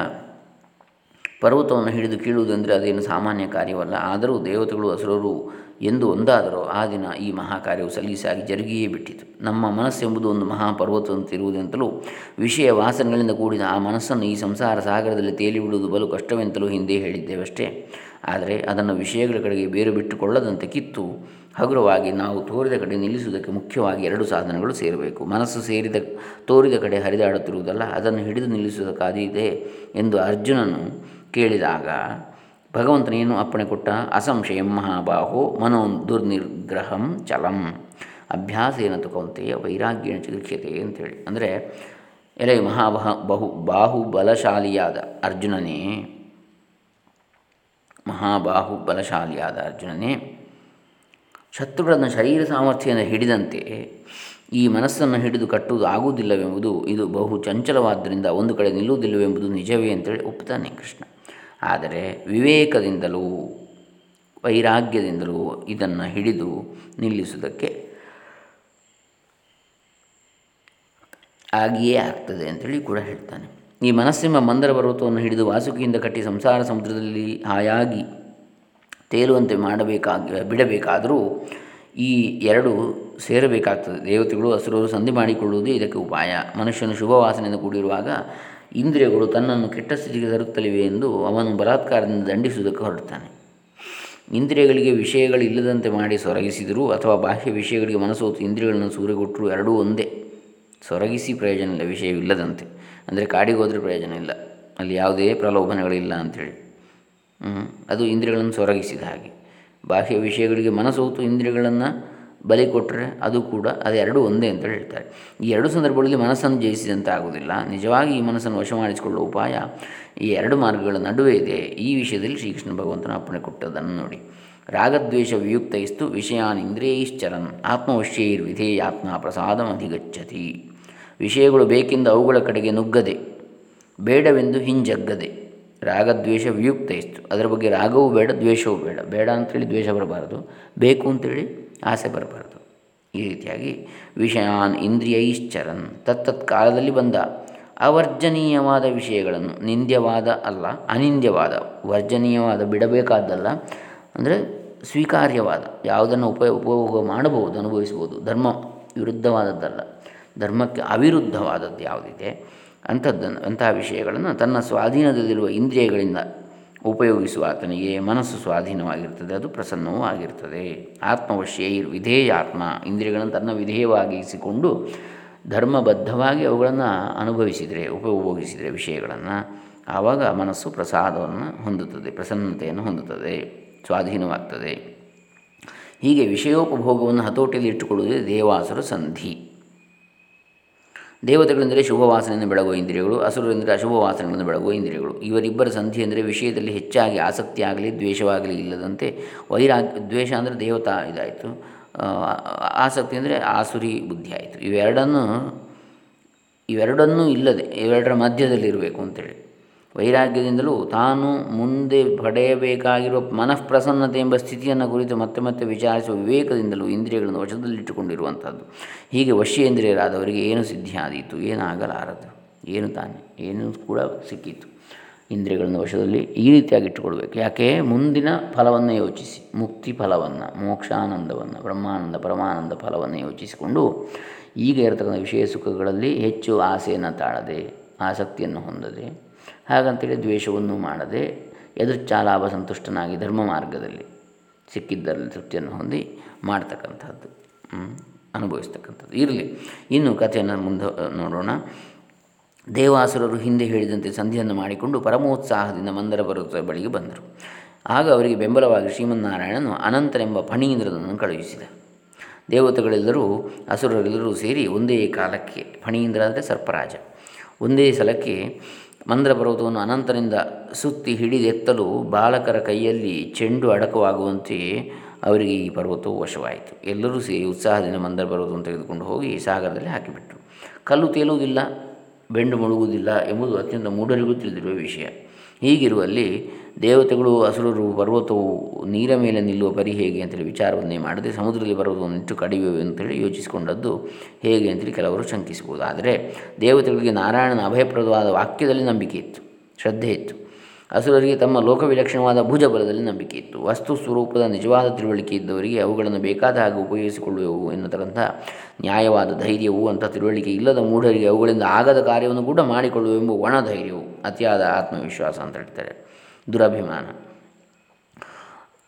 ಪರ್ವತವನ್ನು ಹಿಡಿದು ಕೀಳುವುದೆಂದರೆ ಅದೇನು ಸಾಮಾನ್ಯ ಕಾರ್ಯವಲ್ಲ. ಆದರೂ ದೇವತೆಗಳು ಹಸುರರು ಎಂದು ಒಂದಾದರೂ ಆ ದಿನ ಈ ಮಹಾಕಾರ್ಯವು ಸಲೀಸಾಗಿ ಜರುಗಿಯೇ ಬಿಟ್ಟಿತು. ನಮ್ಮ ಮನಸ್ಸೆಂಬುದು ಒಂದು ಮಹಾಪರ್ವತದಂತಿರುವುದೆಂತಲೂ ವಿಷಯ ವಾಸನೆಗಳಿಂದ ಕೂಡಿದ ಆ ಮನಸ್ಸನ್ನು ಈ ಸಂಸಾರ ಸಾಗರದಲ್ಲಿ ತೇಲಿಬಿಡುವುದು ಬಲು ಕಷ್ಟವೆಂತಲೂ ಹಿಂದೆ ಹೇಳಿದ್ದೇವಷ್ಟೇ. ಆದರೆ ಅದನ್ನು ವಿಷಯಗಳ ಕಡೆಗೆ ಬೇರು ಬಿಟ್ಟುಕೊಳ್ಳದಂತೆ ಕಿತ್ತು ಹಗುರವಾಗಿ ನಾವು ತೋರಿದ ಕಡೆ ನಿಲ್ಲಿಸುವುದಕ್ಕೆ ಮುಖ್ಯವಾಗಿ ಎರಡು ಸಾಧನಗಳು ಸೇರಬೇಕು. ಮನಸ್ಸು ಸೇರಿದ, ತೋರಿದ ಕಡೆ ಹರಿದಾಡುತ್ತಿರುವುದಲ್ಲ, ಅದನ್ನು ಹಿಡಿದು ನಿಲ್ಲಿಸುವುದಕ್ಕಾದೀತೆ ಎಂದು ಅರ್ಜುನನು ಕೇಳಿದಾಗ ಭಗವಂತನೇನು ಅಪ್ಪಣೆ ಕೊಟ್ಟ? ಅಸಂಶಯಂ ಮಹಾಬಾಹೋ ಮನೋ ದುರ್ನಿರ್ಗ್ರಹಂ ಚಲಂ. ಅಭ್ಯಾಸ ಏನಂತ ಕೌಂತೆಯ ವೈರಾಗ್ಯನ ಚಿಕಿತ್ಸೆ ಅಂತೇಳಿ ಅಂದರೆ, ಎಲೆ ಮಹಾಬಹ ಬಹು ಬಾಹು ಬಲಶಾಲಿಯಾದ ಅರ್ಜುನನೇ ಮಹಾಬಾಹು ಬಲಶಾಲಿಯಾದ ಶತ್ರುಗಳನ್ನು ಶರೀರ ಸಾಮರ್ಥ್ಯದಿಂದ ಹಿಡಿದಂತೆ ಈ ಮನಸ್ಸನ್ನು ಹಿಡಿದು ಕಟ್ಟುವುದು ಆಗುವುದಿಲ್ಲವೆಂಬುದು ಇದು ಬಹು ಚಂಚಲವಾದ್ದರಿಂದ ಒಂದು ಕಡೆ ನಿಲ್ಲುವುದಿಲ್ಲವೆಂಬುದು ನಿಜವೇ ಅಂತೇಳಿ ಒಪ್ಪುತ್ತಾನೆ ಕೃಷ್ಣ. ಆದರೆ ವಿವೇಕದಿಂದಲೂ ವೈರಾಗ್ಯದಿಂದಲೂ ಇದನ್ನು ಹಿಡಿದು ನಿಲ್ಲಿಸುವುದಕ್ಕೆ ಆಗಿಯೇ ಆಗ್ತದೆ ಅಂತೇಳಿ ಕೂಡ ಹೇಳ್ತಾನೆ. ಈ ಮನಸ್ಸಿಂಬ ಮಂದರ ಪರ್ವತವನ್ನು ಹಿಡಿದು ವಾಸುಕಿಯಿಂದ ಕಟ್ಟಿ ಸಂಸಾರ ಸಮುದ್ರದಲ್ಲಿ ಹಾಯಾಗಿ ತೇಲುವಂತೆ ಮಾಡಬೇಕಾಗಿ, ಬಿಡಬೇಕಾದರೂ ಈ ಎರಡು ಸೇರಬೇಕಾಗ್ತದೆ. ದೇವತೆಗಳು ಹಸುರರು ಸಂಧಿ ಮಾಡಿಕೊಳ್ಳುವುದೇ ಇದಕ್ಕೆ ಉಪಾಯ. ಮನುಷ್ಯನು ಶುಭ ವಾಸನೆಯಿಂದ ಕೂಡಿರುವಾಗ ಇಂದ್ರಿಯಗಳು ತನ್ನನ್ನು ಕೆಟ್ಟ ಸ್ಥಿತಿಗೆ ತರುತ್ತಲಿವೆ ಎಂದು ಅವನು ಬಲಾತ್ಕಾರದಿಂದ ದಂಡಿಸುವುದಕ್ಕೆ ಹೊರಡ್ತಾನೆ ಇಂದ್ರಿಯಗಳಿಗೆ ವಿಷಯಗಳು ಇಲ್ಲದಂತೆ ಮಾಡಿ ಸೊರಗಿಸಿದರೂ ಅಥವಾ ಬಾಹ್ಯ ವಿಷಯಗಳಿಗೆ ಮನಸ್ಸೋತು ಇಂದ್ರಿಯಗಳನ್ನು ಸೂರೆಗೊಟ್ಟರು ಎರಡೂ ಒಂದೇ. ಸೊರಗಿಸಿ ಪ್ರಯೋಜನ ಇಲ್ಲ, ವಿಷಯವಿಲ್ಲದಂತೆ. ಅಂದರೆ ಕಾಡಿಗೆ ಹೋದರೆ ಪ್ರಯೋಜನ ಇಲ್ಲ. ಅಲ್ಲಿ ಯಾವುದೇ ಪ್ರಲೋಭನೆಗಳಿಲ್ಲ ಅಂಥೇಳಿ ಅದು ಇಂದ್ರಿಯಗಳನ್ನು ಸೊರಗಿಸಿದ ಹಾಗೆ. ಬಾಹ್ಯ ವಿಷಯಗಳಿಗೆ ಮನಸ್ಸೋತು ಇಂದ್ರಿಯಗಳನ್ನು ಬಲಿ ಕೊಟ್ಟರೆ ಅದು ಕೂಡ ಅದೆರಡೂ ಒಂದೇ ಅಂತ ಹೇಳ್ತಾರೆ. ಈ ಎರಡು ಸಂದರ್ಭಗಳಲ್ಲಿ ಮನಸ್ಸನ್ನು ಜಯಿಸಿದಂತೆ ಆಗುವುದಿಲ್ಲ. ನಿಜವಾಗಿ ಈ ಮನಸ್ಸನ್ನು ವಶ ಮಾಡಿಸಿಕೊಳ್ಳುವ ಉಪಾಯ ಈ ಎರಡು ಮಾರ್ಗಗಳ ನಡುವೆ ಇದೆ. ಈ ವಿಷಯದಲ್ಲಿ ಶ್ರೀಕೃಷ್ಣ ಭಗವಂತನ ಅಪ್ಪಣೆ ಕೊಟ್ಟದನ್ನು ನೋಡಿ. ರಾಗದ್ವೇಷ ವಿಯುಕ್ತೈಸ್ತು ವಿಷಯಾನ್ ಇಂದ್ರಿಯೈಶ್ಚರನ್. ಪ್ರಸಾದ ಅಧಿಗಚ್ಚತಿ. ವಿಷಯಗಳು ಬೇಕೆಂದು ಅವುಗಳ ಕಡೆಗೆ ನುಗ್ಗದೆ. ಬೇಡವೆಂದು ಹಿಂಜಗ್ಗದೆ. ರಾಗದ್ವೇಷ ವಿಯುಕ್ತ ಇತ್ತು. ಅದರ ಬಗ್ಗೆ ರಾಗವೂ ಬೇಡ, ದ್ವೇಷವೂ ಬೇಡ. ಬೇಡ ಅಂಥೇಳಿ ದ್ವೇಷ ಬರಬಾರದು. ಬೇಕು ಅಂತೇಳಿ ಆಸೆ ಬರಬಾರದು. ಈ ರೀತಿಯಾಗಿ ವಿಷಯಾನ್ ಇಂದ್ರಿಯೈಶ್ಚರನ್ ತತ್ತತ್ ಕಾಲದಲ್ಲಿ ಬಂದ ಅವರ್ಜನೀಯವಾದ ವಿಷಯಗಳನ್ನು, ನಿಂದ್ಯವಾದ ಅಲ್ಲ, ಅನಿಂದ್ಯವಾದ, ವರ್ಜನೀಯವಾದ, ಬಿಡಬೇಕಾದ್ದಲ್ಲ, ಅಂದರೆ ಸ್ವೀಕಾರ್ಯವಾದ, ಯಾವುದನ್ನು ಉಪಯೋಗ ಉಪಯೋಗ ಮಾಡಬಹುದು ಅನುಭವಿಸ್ಬೋದು ಧರ್ಮ ವಿರುದ್ಧವಾದದ್ದಲ್ಲ. ಧರ್ಮಕ್ಕೆ ಅವಿರುದ್ಧವಾದದ್ದು ಯಾವುದಿದೆ? ಅಂಥದ್ದನ್ನು ಅಂತಹ ವಿಷಯಗಳನ್ನು ತನ್ನ ಸ್ವಾಧೀನದಲ್ಲಿರುವ ಇಂದ್ರಿಯಗಳಿಂದ ಉಪಯೋಗಿಸುವ ಆತನಿಗೆ ಮನಸ್ಸು ಸ್ವಾಧೀನವಾಗಿರ್ತದೆ, ಅದು ಪ್ರಸನ್ನವೂ ಆಗಿರ್ತದೆ. ಆತ್ಮವಶ್ಯೈರ್ ವಿಧೇಯ ಆತ್ಮ ಇಂದ್ರಿಯಗಳನ್ನು ತನ್ನ ವಿಧೇಯವಾಗಿಸಿಕೊಂಡು ಧರ್ಮಬದ್ಧವಾಗಿ ಅವುಗಳನ್ನು ಅನುಭವಿಸಿದರೆ, ಉಪಯೋಗಿಸಿದರೆ ವಿಷಯಗಳನ್ನು, ಆವಾಗ ಮನಸ್ಸು ಪ್ರಸಾದವನ್ನು ಹೊಂದುತ್ತದೆ, ಪ್ರಸನ್ನತೆಯನ್ನು ಹೊಂದುತ್ತದೆ, ಸ್ವಾಧೀನವಾಗ್ತದೆ. ಹೀಗೆ ವಿಷಯೋಪಭೋಗವನ್ನು ಹತೋಟಿಯಲ್ಲಿ ಇಟ್ಟುಕೊಳ್ಳುವುದೇ ದೇವಾಸುರ ಸಂಧಿ. ದೇವತೆಗಳೆಂದರೆ ಶುಭ ವಾಸನೆಯನ್ನು ಬೆಳಗುವ ಇಂದ್ರಿಯಗಳು, ಅಸುರರೆಂದರೆ ಅಶುಭ ವಾಸನೆಗಳನ್ನು ಬೆಳಗುವ ಇಂದ್ರಿಯಗಳು. ಇವರಿಬ್ಬರ ಸಂಧಿ ಅಂದರೆ ವಿಷಯದಲ್ಲಿ ಹೆಚ್ಚಾಗಿ ಆಸಕ್ತಿ ಆಗಲಿ, ದ್ವೇಷವಾಗಲಿ ಇಲ್ಲದಂತೆ ವೈರಾಗ್ಯ ದ್ವೇಷ ಅಂದರೆ ದೇವತಾ ಇದಾಯಿತು. ಆಸಕ್ತಿ ಅಂದರೆ ಆಸುರಿ ಬುದ್ಧಿ ಆಯಿತು. ಇವೆರಡನ್ನು, ಇವೆರಡನ್ನೂ ಇಲ್ಲದೆ, ಇವೆರಡರ ಮಧ್ಯದಲ್ಲಿರಬೇಕು ಅಂತೇಳಿ. ವೈರಾಗ್ಯದಿಂದಲೂ ತಾನು ಮುಂದೆ ಪಡೆಯಬೇಕಾಗಿರುವ ಮನಃಪ್ರಸನ್ನತೆ ಎಂಬ ಸ್ಥಿತಿಯನ್ನು ಕುರಿತು ಮತ್ತೆ ಮತ್ತೆ ವಿಚಾರಿಸುವ ವಿವೇಕದಿಂದಲೂ ಇಂದ್ರಿಯಗಳನ್ನು ವಶದಲ್ಲಿಟ್ಟುಕೊಂಡಿರುವಂಥದ್ದು. ಹೀಗೆ ವಶ್ಯೇಂದ್ರಿಯರಾದವರಿಗೆ ಏನು ಸಿದ್ಧಿಯಾದೀತು? ಏನಾಗಲಾರದು? ಏನು ತಾನೆ? ಏನು ಕೂಡ ಸಿಕ್ಕಿತು. ಇಂದ್ರಿಯಗಳನ್ನು ವಶದಲ್ಲಿ ಈ ರೀತಿಯಾಗಿ ಇಟ್ಟುಕೊಳ್ಬೇಕು ಯಾಕೆ? ಮುಂದಿನ ಫಲವನ್ನು ಯೋಚಿಸಿ. ಮುಕ್ತಿ ಫಲವನ್ನು, ಮೋಕ್ಷಾನಂದವನ್ನು, ಬ್ರಹ್ಮಾನಂದ, ಪರಮಾನಂದ ಫಲವನ್ನು ಯೋಚಿಸಿಕೊಂಡು ಈಗ ಇರತಕ್ಕಂಥ ವಿಷಯ ಸುಖಗಳಲ್ಲಿ ಹೆಚ್ಚು ಆಸೆಯನ್ನು ತಾಳದೆ, ಆಸಕ್ತಿಯನ್ನು ಹೊಂದದೆ ಹಾಗಂತೇಳಿ ದ್ವೇಷವನ್ನು ಮಾಡದೆ ಲಾಭ ಸಂತುಷ್ಟನಾಗಿ ಧರ್ಮ ಮಾರ್ಗದಲ್ಲಿ ಸಿಕ್ಕಿದ್ದರಲ್ಲಿ ತೃಪ್ತಿಯನ್ನು ಹೊಂದಿ ಮಾಡ್ತಕ್ಕಂಥದ್ದು ಅನುಭವಿಸ್ತಕ್ಕಂಥದ್ದು. ಇರಲಿ. ಇನ್ನು ಕಥೆಯನ್ನು ಮುಂದೆ ನೋಡೋಣ. ದೇವಾಸುರರು ಹಿಂದೆ ಹೇಳಿದಂತೆ ಸಂಧಿಯನ್ನು ಮಾಡಿಕೊಂಡು ಪರಮೋತ್ಸಾಹದಿಂದ ಮಂದರ ಪರ್ವತದ ಬಳಿಗೆ ಬಂದರು. ಆಗ ಅವರಿಗೆ ಬೆಂಬಲವಾಗಿ ಶ್ರೀಮನ್ನಾರಾಯಣನು ಅನಂತನೆಂಬ ಫಣೀಂದ್ರನನ್ನು ಕಳುಹಿಸಿದ. ದೇವತೆಗಳೆಲ್ಲರೂ, ಅಸುರರೆಲ್ಲರೂ ಸೇರಿ ಒಂದೇ ಕಾಲಕ್ಕೆ ಫಣೀಂದ್ರ ಅಂದರೆ ಸರ್ಪರಾಜ, ಒಂದೇ ಸಲಕ್ಕೆ ಮಂದ್ರ ಪರ್ವತವನ್ನು ಅನಂತರಿಂದ ಸುತ್ತಿ ಹಿಡಿದೆತ್ತಲು ಬಾಲಕರ ಕೈಯಲ್ಲಿ ಚೆಂಡು ಅಡಕವಾಗುವಂತೆಯೇ ಅವರಿಗೆ ಈ ಪರ್ವತವು ವಶವಾಯಿತು. ಎಲ್ಲರೂ ಸೇರಿ ಉತ್ಸಾಹದಿಂದ ಮಂದ್ರ ಪರ್ವತವನ್ನು ತೆಗೆದುಕೊಂಡು ಹೋಗಿ ಸಾಗರದಲ್ಲಿ ಹಾಕಿಬಿಟ್ಟರು ಕಲ್ಲು ತೇಲುವುದಿಲ್ಲ, ಬೆಂಡು ಮುಳುಗುವುದಿಲ್ಲ ಎಂಬುದು ಅತ್ಯಂತ ಮೂಢರಿಗೂ ತಿಳಿದಿರುವ ವಿಷಯ. ಹೀಗಿರುವಲ್ಲಿ ದೇವತೆಗಳು, ಅಸುರರು, ಪರ್ವತವು ನೀರ ಮೇಲೆ ನಿಲ್ಲುವ ಪರಿ ಹೇಗೆ ಅಂತೇಳಿ ವಿಚಾರವನ್ನೇ ಮಾಡದೆ ಸಮುದ್ರದಲ್ಲಿ ಪರ್ವತವನ್ನು ಇಟ್ಟು ಕಡಿಯುವೆ ಅಂತೇಳಿ ಯೋಚಿಸಿಕೊಂಡದ್ದು ಹೇಗೆ ಅಂತೇಳಿ ಕೆಲವರು ಶಂಕಿಸಬಹುದು ಆದರೆ ದೇವತೆಗಳಿಗೆ ನಾರಾಯಣನ ಅಭಯಪ್ರದವಾದ ವಾಕ್ಯದಲ್ಲಿ ನಂಬಿಕೆ ಇತ್ತು, ಶ್ರದ್ಧೆ ಇತ್ತು. ಅಸುರರಿಗೆ ತಮ್ಮ ಲೋಕವಿಲಕ್ಷಣವಾದ ಭುಜಬಲದಲ್ಲಿ ನಂಬಿಕೆ ಇತ್ತು. ವಸ್ತು ಸ್ವರೂಪದ ನಿಜವಾದ ತಿಳುವಳಿಕೆ ಇದ್ದವರಿಗೆ ಅವುಗಳನ್ನು ಬೇಕಾದ ಹಾಗೆ ಉಪಯೋಗಿಸಿಕೊಳ್ಳುವವು ಎನ್ನುತಕ್ಕಂಥ ನ್ಯಾಯವಾದ ಧೈರ್ಯವು ಅಂಥ ತಿಳುವಳಿಕೆ ಇಲ್ಲದ ಮೂಢರಿಗೆ ಅವುಗಳಿಂದ ಆಗದ ಕಾರ್ಯವನ್ನು ಕೂಡ ಮಾಡಿಕೊಳ್ಳುವೆಂಬ ಒಣ ಧೈರ್ಯವು ಅತಿಯಾದ ಆತ್ಮವಿಶ್ವಾಸ ಅಂತ ಹೇಳ್ತಾರೆ. ದುರಭಿಮಾನ.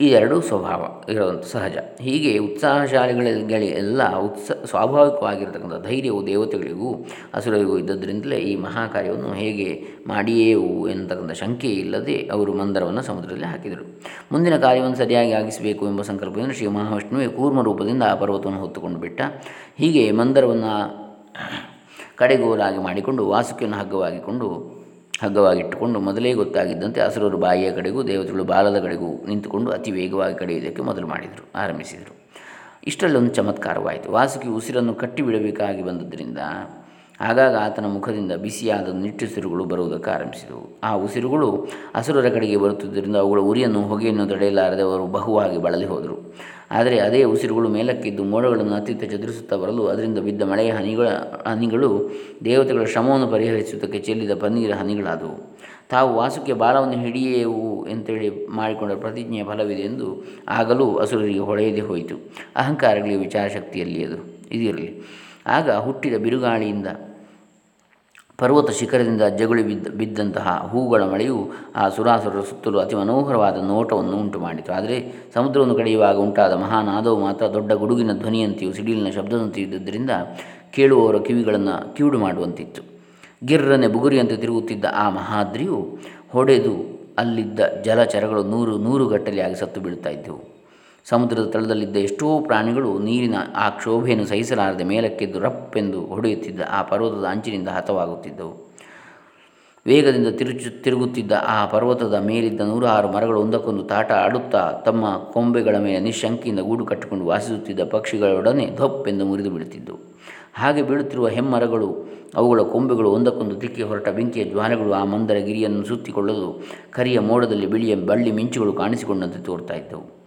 ಈ ಎರಡೂ ಸ್ವಭಾವ ಇರೋದು ಸಹಜ. ಹೀಗೆ ಉತ್ಸಾಹಶಾಲಿಗಳಿಗೆಲ್ಲ ಉತ್ಸ ಸ್ವಾಭಾವಿಕವಾಗಿರತಕ್ಕಂಥ ಧೈರ್ಯವು ದೇವತೆಗಳಿಗೂ ಹಸುರಿಗೂ ಇದ್ದದ್ರಿಂದಲೇ ಈ ಮಹಾಕಾರ್ಯವನ್ನು ಹೇಗೆ ಮಾಡಿಯೇವು ಎಂತಕ್ಕಂಥ ಶಂಕೆ ಇಲ್ಲದೆ ಅವರು ಮಂದರವನ್ನು ಸಮುದ್ರದಲ್ಲಿ ಹಾಕಿದರು. ಮುಂದಿನ ಕಾರ್ಯವನ್ನು ಸರಿಯಾಗಿ ಆಗಿಸಬೇಕು ಎಂಬ ಸಂಕಲ್ಪದಿಂದ ಶ್ರೀ ಮಹಾವಿಷ್ಣುವೆ ಕೂರ್ಮ ರೂಪದಿಂದ ಆ ಪರ್ವತವನ್ನು ಹೊತ್ತುಕೊಂಡು ಬಿಟ್ಟ. ಹೀಗೆ ಮಂದರವನ್ನು ಕಡೆಗೋಲಾಗಿ ಮಾಡಿಕೊಂಡು ವಾಸುಕಿಯನ್ನು ಹಗ್ಗವಾಗಿಕೊಂಡು ಹಗ್ಗವಾಗಿಟ್ಟುಕೊಂಡು ಮೊದಲೇ ಗೊತ್ತಾಗಿದ್ದಂತೆ ಅಸುರರು ಬಾಯಿಯ ಕಡೆಗೂ ದೇವತೆಗಳು ಬಾಲದ ಕಡೆಗೂ ನಿಂತುಕೊಂಡು ಅತಿ ವೇಗವಾಗಿ ಕಡೆಯುವುದಕ್ಕೆ ಮೊದಲು ಮಾಡಿದರು, ಆರಂಭಿಸಿದರು. ಇಷ್ಟರಲ್ಲೊಂದು ಚಮತ್ಕಾರವಾಯಿತು. ವಾಸುಕಿ ಉಸಿರನ್ನು ಕಟ್ಟಿಬಿಡಬೇಕಾಗಿ ಬಂದದ್ದರಿಂದ ಆಗಾಗ ಆತನ ಮುಖದಿಂದ ಬಿಸಿಯಾದ ನಿಟ್ಟುಸಿರುಗಳು ಬರುವುದಕ್ಕೆ ಆರಂಭಿಸಿದವು. ಆ ಉಸಿರುಗಳು ಹಸುರರ ಕಡೆಗೆ ಬರುತ್ತಿದ್ದರಿಂದ ಅವುಗಳ ಉರಿಯನ್ನು ಹೊಗೆಯನ್ನು ತಡೆಯಲಾರದೆ ಅವರು ಬಹುವಾಗಿ ಬಳಲಿ ಹೋದರು. ಆದರೆ ಅದೇ ಉಸಿರುಗಳು ಮೇಲಕ್ಕಿದ್ದು ಮೋಡಗಳನ್ನು ಅತ್ತಿತ್ತ ಚದುರಿಸುತ್ತಾ ಬರಲು ಅದರಿಂದ ಬಿದ್ದ ಮಳೆಯ ಹನಿಗಳ, ಹನಿಗಳು ದೇವತೆಗಳ ಶ್ರಮವನ್ನು ಪರಿಹರಿಸುವುದಕ್ಕೆ ಚೆಲ್ಲಿದ ಪನ್ನೀರ ಹನಿಗಳಾದವು. ತಾವು ವಾಸುಕ್ಕೆ ಬಾಲವನ್ನು ಹಿಡಿಯೇವು ಅಂತೇಳಿ ಮಾಡಿಕೊಂಡ ಪ್ರತಿಜ್ಞೆಯ ಫಲವಿದೆ ಎಂದು ಆಗಲೂ ಅಸುರರಿಗೆ ಹೊಳೆಯದೇ ಹೋಯಿತು. ಅಹಂಕಾರಗಳಿಗೆ ವಿಚಾರಶಕ್ತಿಯಲ್ಲಿ ಅದು ಇದಿರಲಿ. ಆಗ ಹುಟ್ಟಿದ ಬಿರುಗಾಳಿಯಿಂದ ಪರ್ವತ ಶಿಖರದಿಂದ ಜಗುಳಿ ಬಿದ್ದ, ಬಿದ್ದಂತಹ ಹೂಗಳ ಮಳೆಯು ಆ ಸುರಾಸುರರ ಸುತ್ತಲೂ ಅತಿ ಮನೋಹರವಾದ ನೋಟವನ್ನು ಉಂಟು ಮಾಡಿತು. ಆದರೆ ಸಮುದ್ರವನ್ನು ಕಡಿಯುವಾಗ ಉಂಟಾದ ಮಹಾನಾದವು ಮಾತ್ರ ದೊಡ್ಡ ಗುಡುಗಿನ ಧ್ವನಿಯಂತೆಯೂ ಸಿಡಿಲಿನ ಶಬ್ದದಂತೆಯೂ ಇದ್ದುದರಿಂದ ಕೇಳುವವರ ಕಿವಿಗಳನ್ನು ಕಿವಿಡು ಮಾಡುವಂತಿತ್ತು. ಗಿರ್ರನೆ ಬುಗುರಿಯಂತೆ ತಿರುಗುತ್ತಿದ್ದ ಆ ಮಹಾದ್ರಿಯು ಹೊಡೆದು ಅಲ್ಲಿದ್ದ ಜಲಚರಗಳು ನೂರು ನೂರು ಗಟ್ಟಲೆಯಾಗಿ ಸತ್ತು ಬೀಳುತ್ತಾ ಇದ್ದವು. ಸಮುದ್ರದ ತಳದಲ್ಲಿದ್ದ ಎಷ್ಟೋ ಪ್ರಾಣಿಗಳು ನೀರಿನ ಆ ಕ್ಷೋಭೆಯನ್ನು ಸಹಿಸಲಾರದೆ ಮೇಲಕ್ಕೆದ್ದು ರಪ್ಪೆಂದು ಹೊಡೆಯುತ್ತಿದ್ದ ಆ ಪರ್ವತದ ಅಂಚಿನಿಂದ ಹತವಾಗುತ್ತಿದ್ದವು. ವೇಗದಿಂದ ತಿರುಚು, ತಿರುಗುತ್ತಿದ್ದ ಆ ಪರ್ವತದ ಮೇಲಿದ್ದ ನೂರಾರು ಮರಗಳು ಒಂದಕ್ಕೊಂದು ತಾಟ ಆಡುತ್ತಾ ತಮ್ಮ ಕೊಂಬೆಗಳ ಮೇಲೆ ನಿಶಂಕಿಯಿಂದ ಗೂಡು ಕಟ್ಟಿಕೊಂಡು ವಾಸಿಸುತ್ತಿದ್ದ ಪಕ್ಷಿಗಳೊಡನೆ ಧಪ್ಪೆಂದು ಮುರಿದು ಬಿಡುತ್ತಿದ್ದವು ಹಾಗೆ ಬೀಳುತ್ತಿರುವ ಹೆಮ್ಮರಗಳು, ಅವುಗಳ ಕೊಂಬೆಗಳು ಒಂದಕ್ಕೊಂದು ತಿಕ್ಕಿ ಹೊರಟ ಬೆಂಕಿಯ ಜ್ವಾಲೆಗಳು ಆ ಮಂದರ ಗಿರಿಯನ್ನು ಸುತ್ತಿಕೊಳ್ಳಲು ಕರಿಯ ಮೋಡದಲ್ಲಿ ಬಿಳಿಯ ಬಳ್ಳಿ ಮಿಂಚುಗಳು ಕಾಣಿಸಿಕೊಂಡಂತೆ ತೋರ್ತಾ ಇದ್ದವು.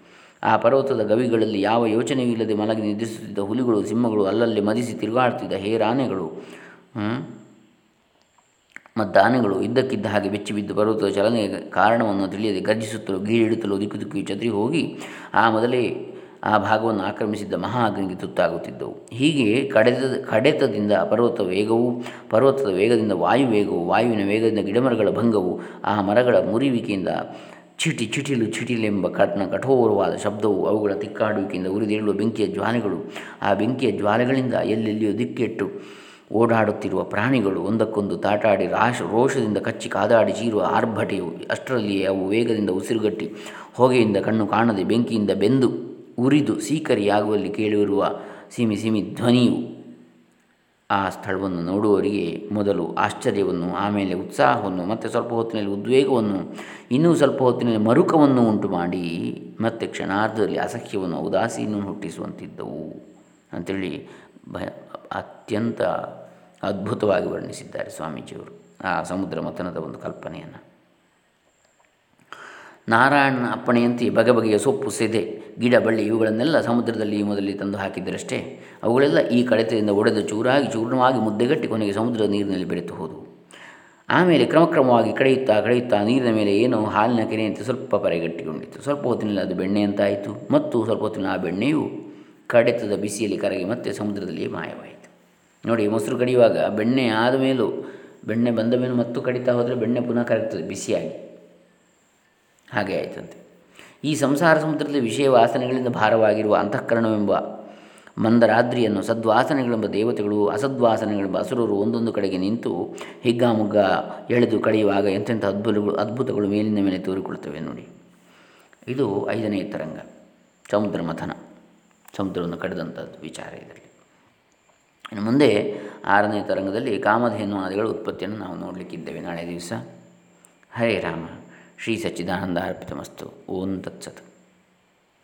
ಆ ಪರ್ವತದ ಗವಿಗಳಲ್ಲಿ ಯಾವ ಯೋಚನೆಯೂ ಇಲ್ಲದೆ ಮಲಗಿ ನಿದ್ರಿಸುತ್ತಿದ್ದ ಹುಲಿಗಳು, ಸಿಂಹಗಳು ಅಲ್ಲಲ್ಲಿ ಮದಿಸಿ ತಿರುಗಾಡುತ್ತಿದ್ದ ಹೇರಾನೆಗಳು ಮತ್ತು ಆನೆಗಳು ಇದ್ದಕ್ಕಿದ್ದ ಹಾಗೆ ಬೆಚ್ಚಿ ಬಿದ್ದು ಪರ್ವತದ ಚಲನೆಗೆ ಕಾರಣವನ್ನು ತಿಳಿಯದೆ ಗರ್ಜಿಸುತ್ತಲೂ ಗೀಳಿಡುತ್ತಲೂ ದಿಕ್ಕು ದಿಕ್ಕು ಚದರಿ ಹೋಗಿ ಆ ಮೊದಲೇ ಆ ಭಾಗವನ್ನು ಆಕ್ರಮಿಸಿದ್ದ ಮಹಾ ಅಗ್ನಿಗೆ ತುತ್ತಾಗುತ್ತಿದ್ದವು. ಹೀಗೆ ಕಡೆತದ ಕಡೆತದಿಂದ ಪರ್ವತ ವೇಗವು, ಪರ್ವತದ ವೇಗದಿಂದ ವಾಯು ವೇಗವು, ವಾಯುವಿನ ವೇಗದಿಂದ ಗಿಡಮರಗಳ ಭಂಗವು, ಆ ಮರಗಳ ಮುರಿವಿಕೆಯಿಂದ ಚಿಟಿ, ಚಿಟಿಲು, ಚಿಟಿಲೆಂಬ ಕಟ್ನ ಕಠೋರವಾದ ಶಬ್ದವು ಅವುಗಳ ತಿಕ್ಕಾಡುವಿಕೆಯಿಂದ ಉರಿದೇಳುವ ಬೆಂಕಿಯ ಜ್ವಾಲೆಗಳು. ಆ ಬೆಂಕಿಯ ಜ್ವಾಲೆಗಳಿಂದ ಎಲ್ಲೆಲ್ಲಿಯೂ ದಿಕ್ಕೆಟ್ಟು ಓಡಾಡುತ್ತಿರುವ ಪ್ರಾಣಿಗಳು ಒಂದಕ್ಕೊಂದು ತಾಟಾಡಿ ರಾಶ, ರೋಷದಿಂದ ಕಚ್ಚಿ ಕಾದಾಡಿ ಚೀರುವ ಆರ್ಭಟೆಯು ಅಷ್ಟರಲ್ಲಿಯೇ ಅವು ವೇಗದಿಂದ ಉಸಿರುಗಟ್ಟಿ ಹೊಗೆಯಿಂದ ಕಣ್ಣು ಕಾಣದೆ ಬೆಂಕಿಯಿಂದ ಬೆಂದು ಉರಿದು ಸೀಕರಿಯಾಗುವಲ್ಲಿ ಕೇಳಿರುವ ಸಿಮಿ ಸಿಮಿ ಧ್ವನಿಯು ಆ ಸ್ಥಳವನ್ನು ನೋಡುವವರಿಗೆ ಮೊದಲು ಆಶ್ಚರ್ಯವನ್ನು, ಆಮೇಲೆ ಉತ್ಸಾಹವನ್ನು, ಮತ್ತು ಸ್ವಲ್ಪ ಹೊತ್ತಿನಲ್ಲಿ ಉದ್ವೇಗವನ್ನು, ಇನ್ನೂ ಸ್ವಲ್ಪ ಹೊತ್ತಿನಲ್ಲಿ ಮರುಕವನ್ನು ಉಂಟು ಮಾಡಿ ಮತ್ತೆ ಕ್ಷಣಾರ್ಧದಲ್ಲಿ ಅಸಹ್ಯವನ್ನು ಉದಾಸೀನ ಹುಟ್ಟಿಸುವಂತಿದ್ದವು ಅಂಥೇಳಿ ಭಯ ಅತ್ಯಂತ ಅದ್ಭುತವಾಗಿ ವರ್ಣಿಸಿದ್ದಾರೆ ಸ್ವಾಮೀಜಿಯವರು ಆ ಸಮುದ್ರ ಮಥನದ ಒಂದು ಕಲ್ಪನೆಯನ್ನು. ನಾರಾಯಣನ ಅಪ್ಪಣೆಯಂತೆ ಬಗೆ ಬಗೆಯ ಸೊಪ್ಪು, ಸೆದೆ, ಗಿಡ, ಬಳ್ಳಿ ಇವುಗಳನ್ನೆಲ್ಲ ಸಮುದ್ರದಲ್ಲಿ ಮೊದಲೇ ತಂದು ಹಾಕಿದ್ದರಷ್ಟೇ. ಅವುಗಳೆಲ್ಲ ಈ ಕಡಿತದಿಂದ ಒಡೆದು ಚೂರಾಗಿ ಚೂರ್ಣವಾಗಿ ಮುದ್ದೆಗಟ್ಟಿ ಕೊನೆಗೆ ಸಮುದ್ರದ ನೀರಿನಲ್ಲಿ ಬೆರೆತು ಹೋದವು. ಆಮೇಲೆ ಕ್ರಮಕ್ರಮವಾಗಿ ಕಡೆಯುತ್ತಾ ಕಡೆಯುತ್ತಾ ನೀರಿನ ಮೇಲೆ ಏನೋ ಹಾಲಿನ ಕೆರೆಯಂತೆ ಸ್ವಲ್ಪ ಪರೆಗಟ್ಟಿಕೊಂಡಿತ್ತು. ಸ್ವಲ್ಪ ಹೊತ್ತಿನಲ್ಲಿ ಅದು ಬೆಣ್ಣೆ ಅಂತಾಯಿತು ಮತ್ತು ಸ್ವಲ್ಪ ಹೊತ್ತಿನ ಆ ಬೆಣ್ಣೆಯು ಕಡೆತದ ಬಿಸಿಯಲ್ಲಿ ಕರಗಿ ಮತ್ತೆ ಸಮುದ್ರದಲ್ಲಿ ಮಾಯವಾಯಿತು. ನೋಡಿ, ಮೊಸರು ಕಡಿಯುವಾಗ ಬೆಣ್ಣೆ ಆದ ಮೇಲೂ, ಬೆಣ್ಣೆ ಬಂದ ಮೇಲೂ ಮತ್ತು ಕಡಿತಾ ಹೋದರೆ ಬೆಣ್ಣೆ ಪುನಃ ಕರಗ್ತದೆ ಬಿಸಿಯಾಗಿ. ಹಾಗೆ ಆಯಿತಂತೆ. ಈ ಸಂಸಾರ ಸಮುದ್ರದಲ್ಲಿ ವಿಷಯ ವಾಸನೆಗಳಿಂದ ಭಾರವಾಗಿರುವ ಅಂತಃಕರಣವೆಂಬ ಮಂದರಾದ್ರಿಯನ್ನು ಸದ್ವಾಸನೆಗಳೆಂಬ ದೇವತೆಗಳು, ಅಸದ್ವಾಸನೆಗಳೆಂಬ ಅಸುರರು ಒಂದೊಂದು ಕಡೆಗೆ ನಿಂತು ಹಿಗ್ಗಾಮುಗ್ಗ ಎಳೆದು ಕಳೆಯುವಾಗ ಎಂತೆಂಥ ಅದ್ಭುತಗಳು ಅದ್ಭುತಗಳು ಮೇಲಿನ ಮೇಲೆ ತೋರಿಕೊಳ್ತವೆ ನೋಡಿ. ಇದು ಐದನೇ ತರಂಗ, ಸಮುದ್ರ ಮಥನ. ಸಮುದ್ರವನ್ನು ಕಡಿದಂಥದ್ದು ವಿಚಾರ ಇದರಲ್ಲಿ. ಇನ್ನು ಮುಂದೆ ಆರನೇ ತರಂಗದಲ್ಲಿ ಕಾಮಧೇನು ಆದಿಗಳ ಉತ್ಪತ್ತಿಯನ್ನು ನಾವು ನೋಡಲಿಕ್ಕಿದ್ದೇವೆ ನಾಳೆ ದಿವಸ. ಹರೇ ರಾಮ. ಶ್ರೀ ಸಚ್ಚಿದಾನಂದ ಅರ್ಪಿತಮಸ್ತು. ಓಂ ತತ್ಸತ್.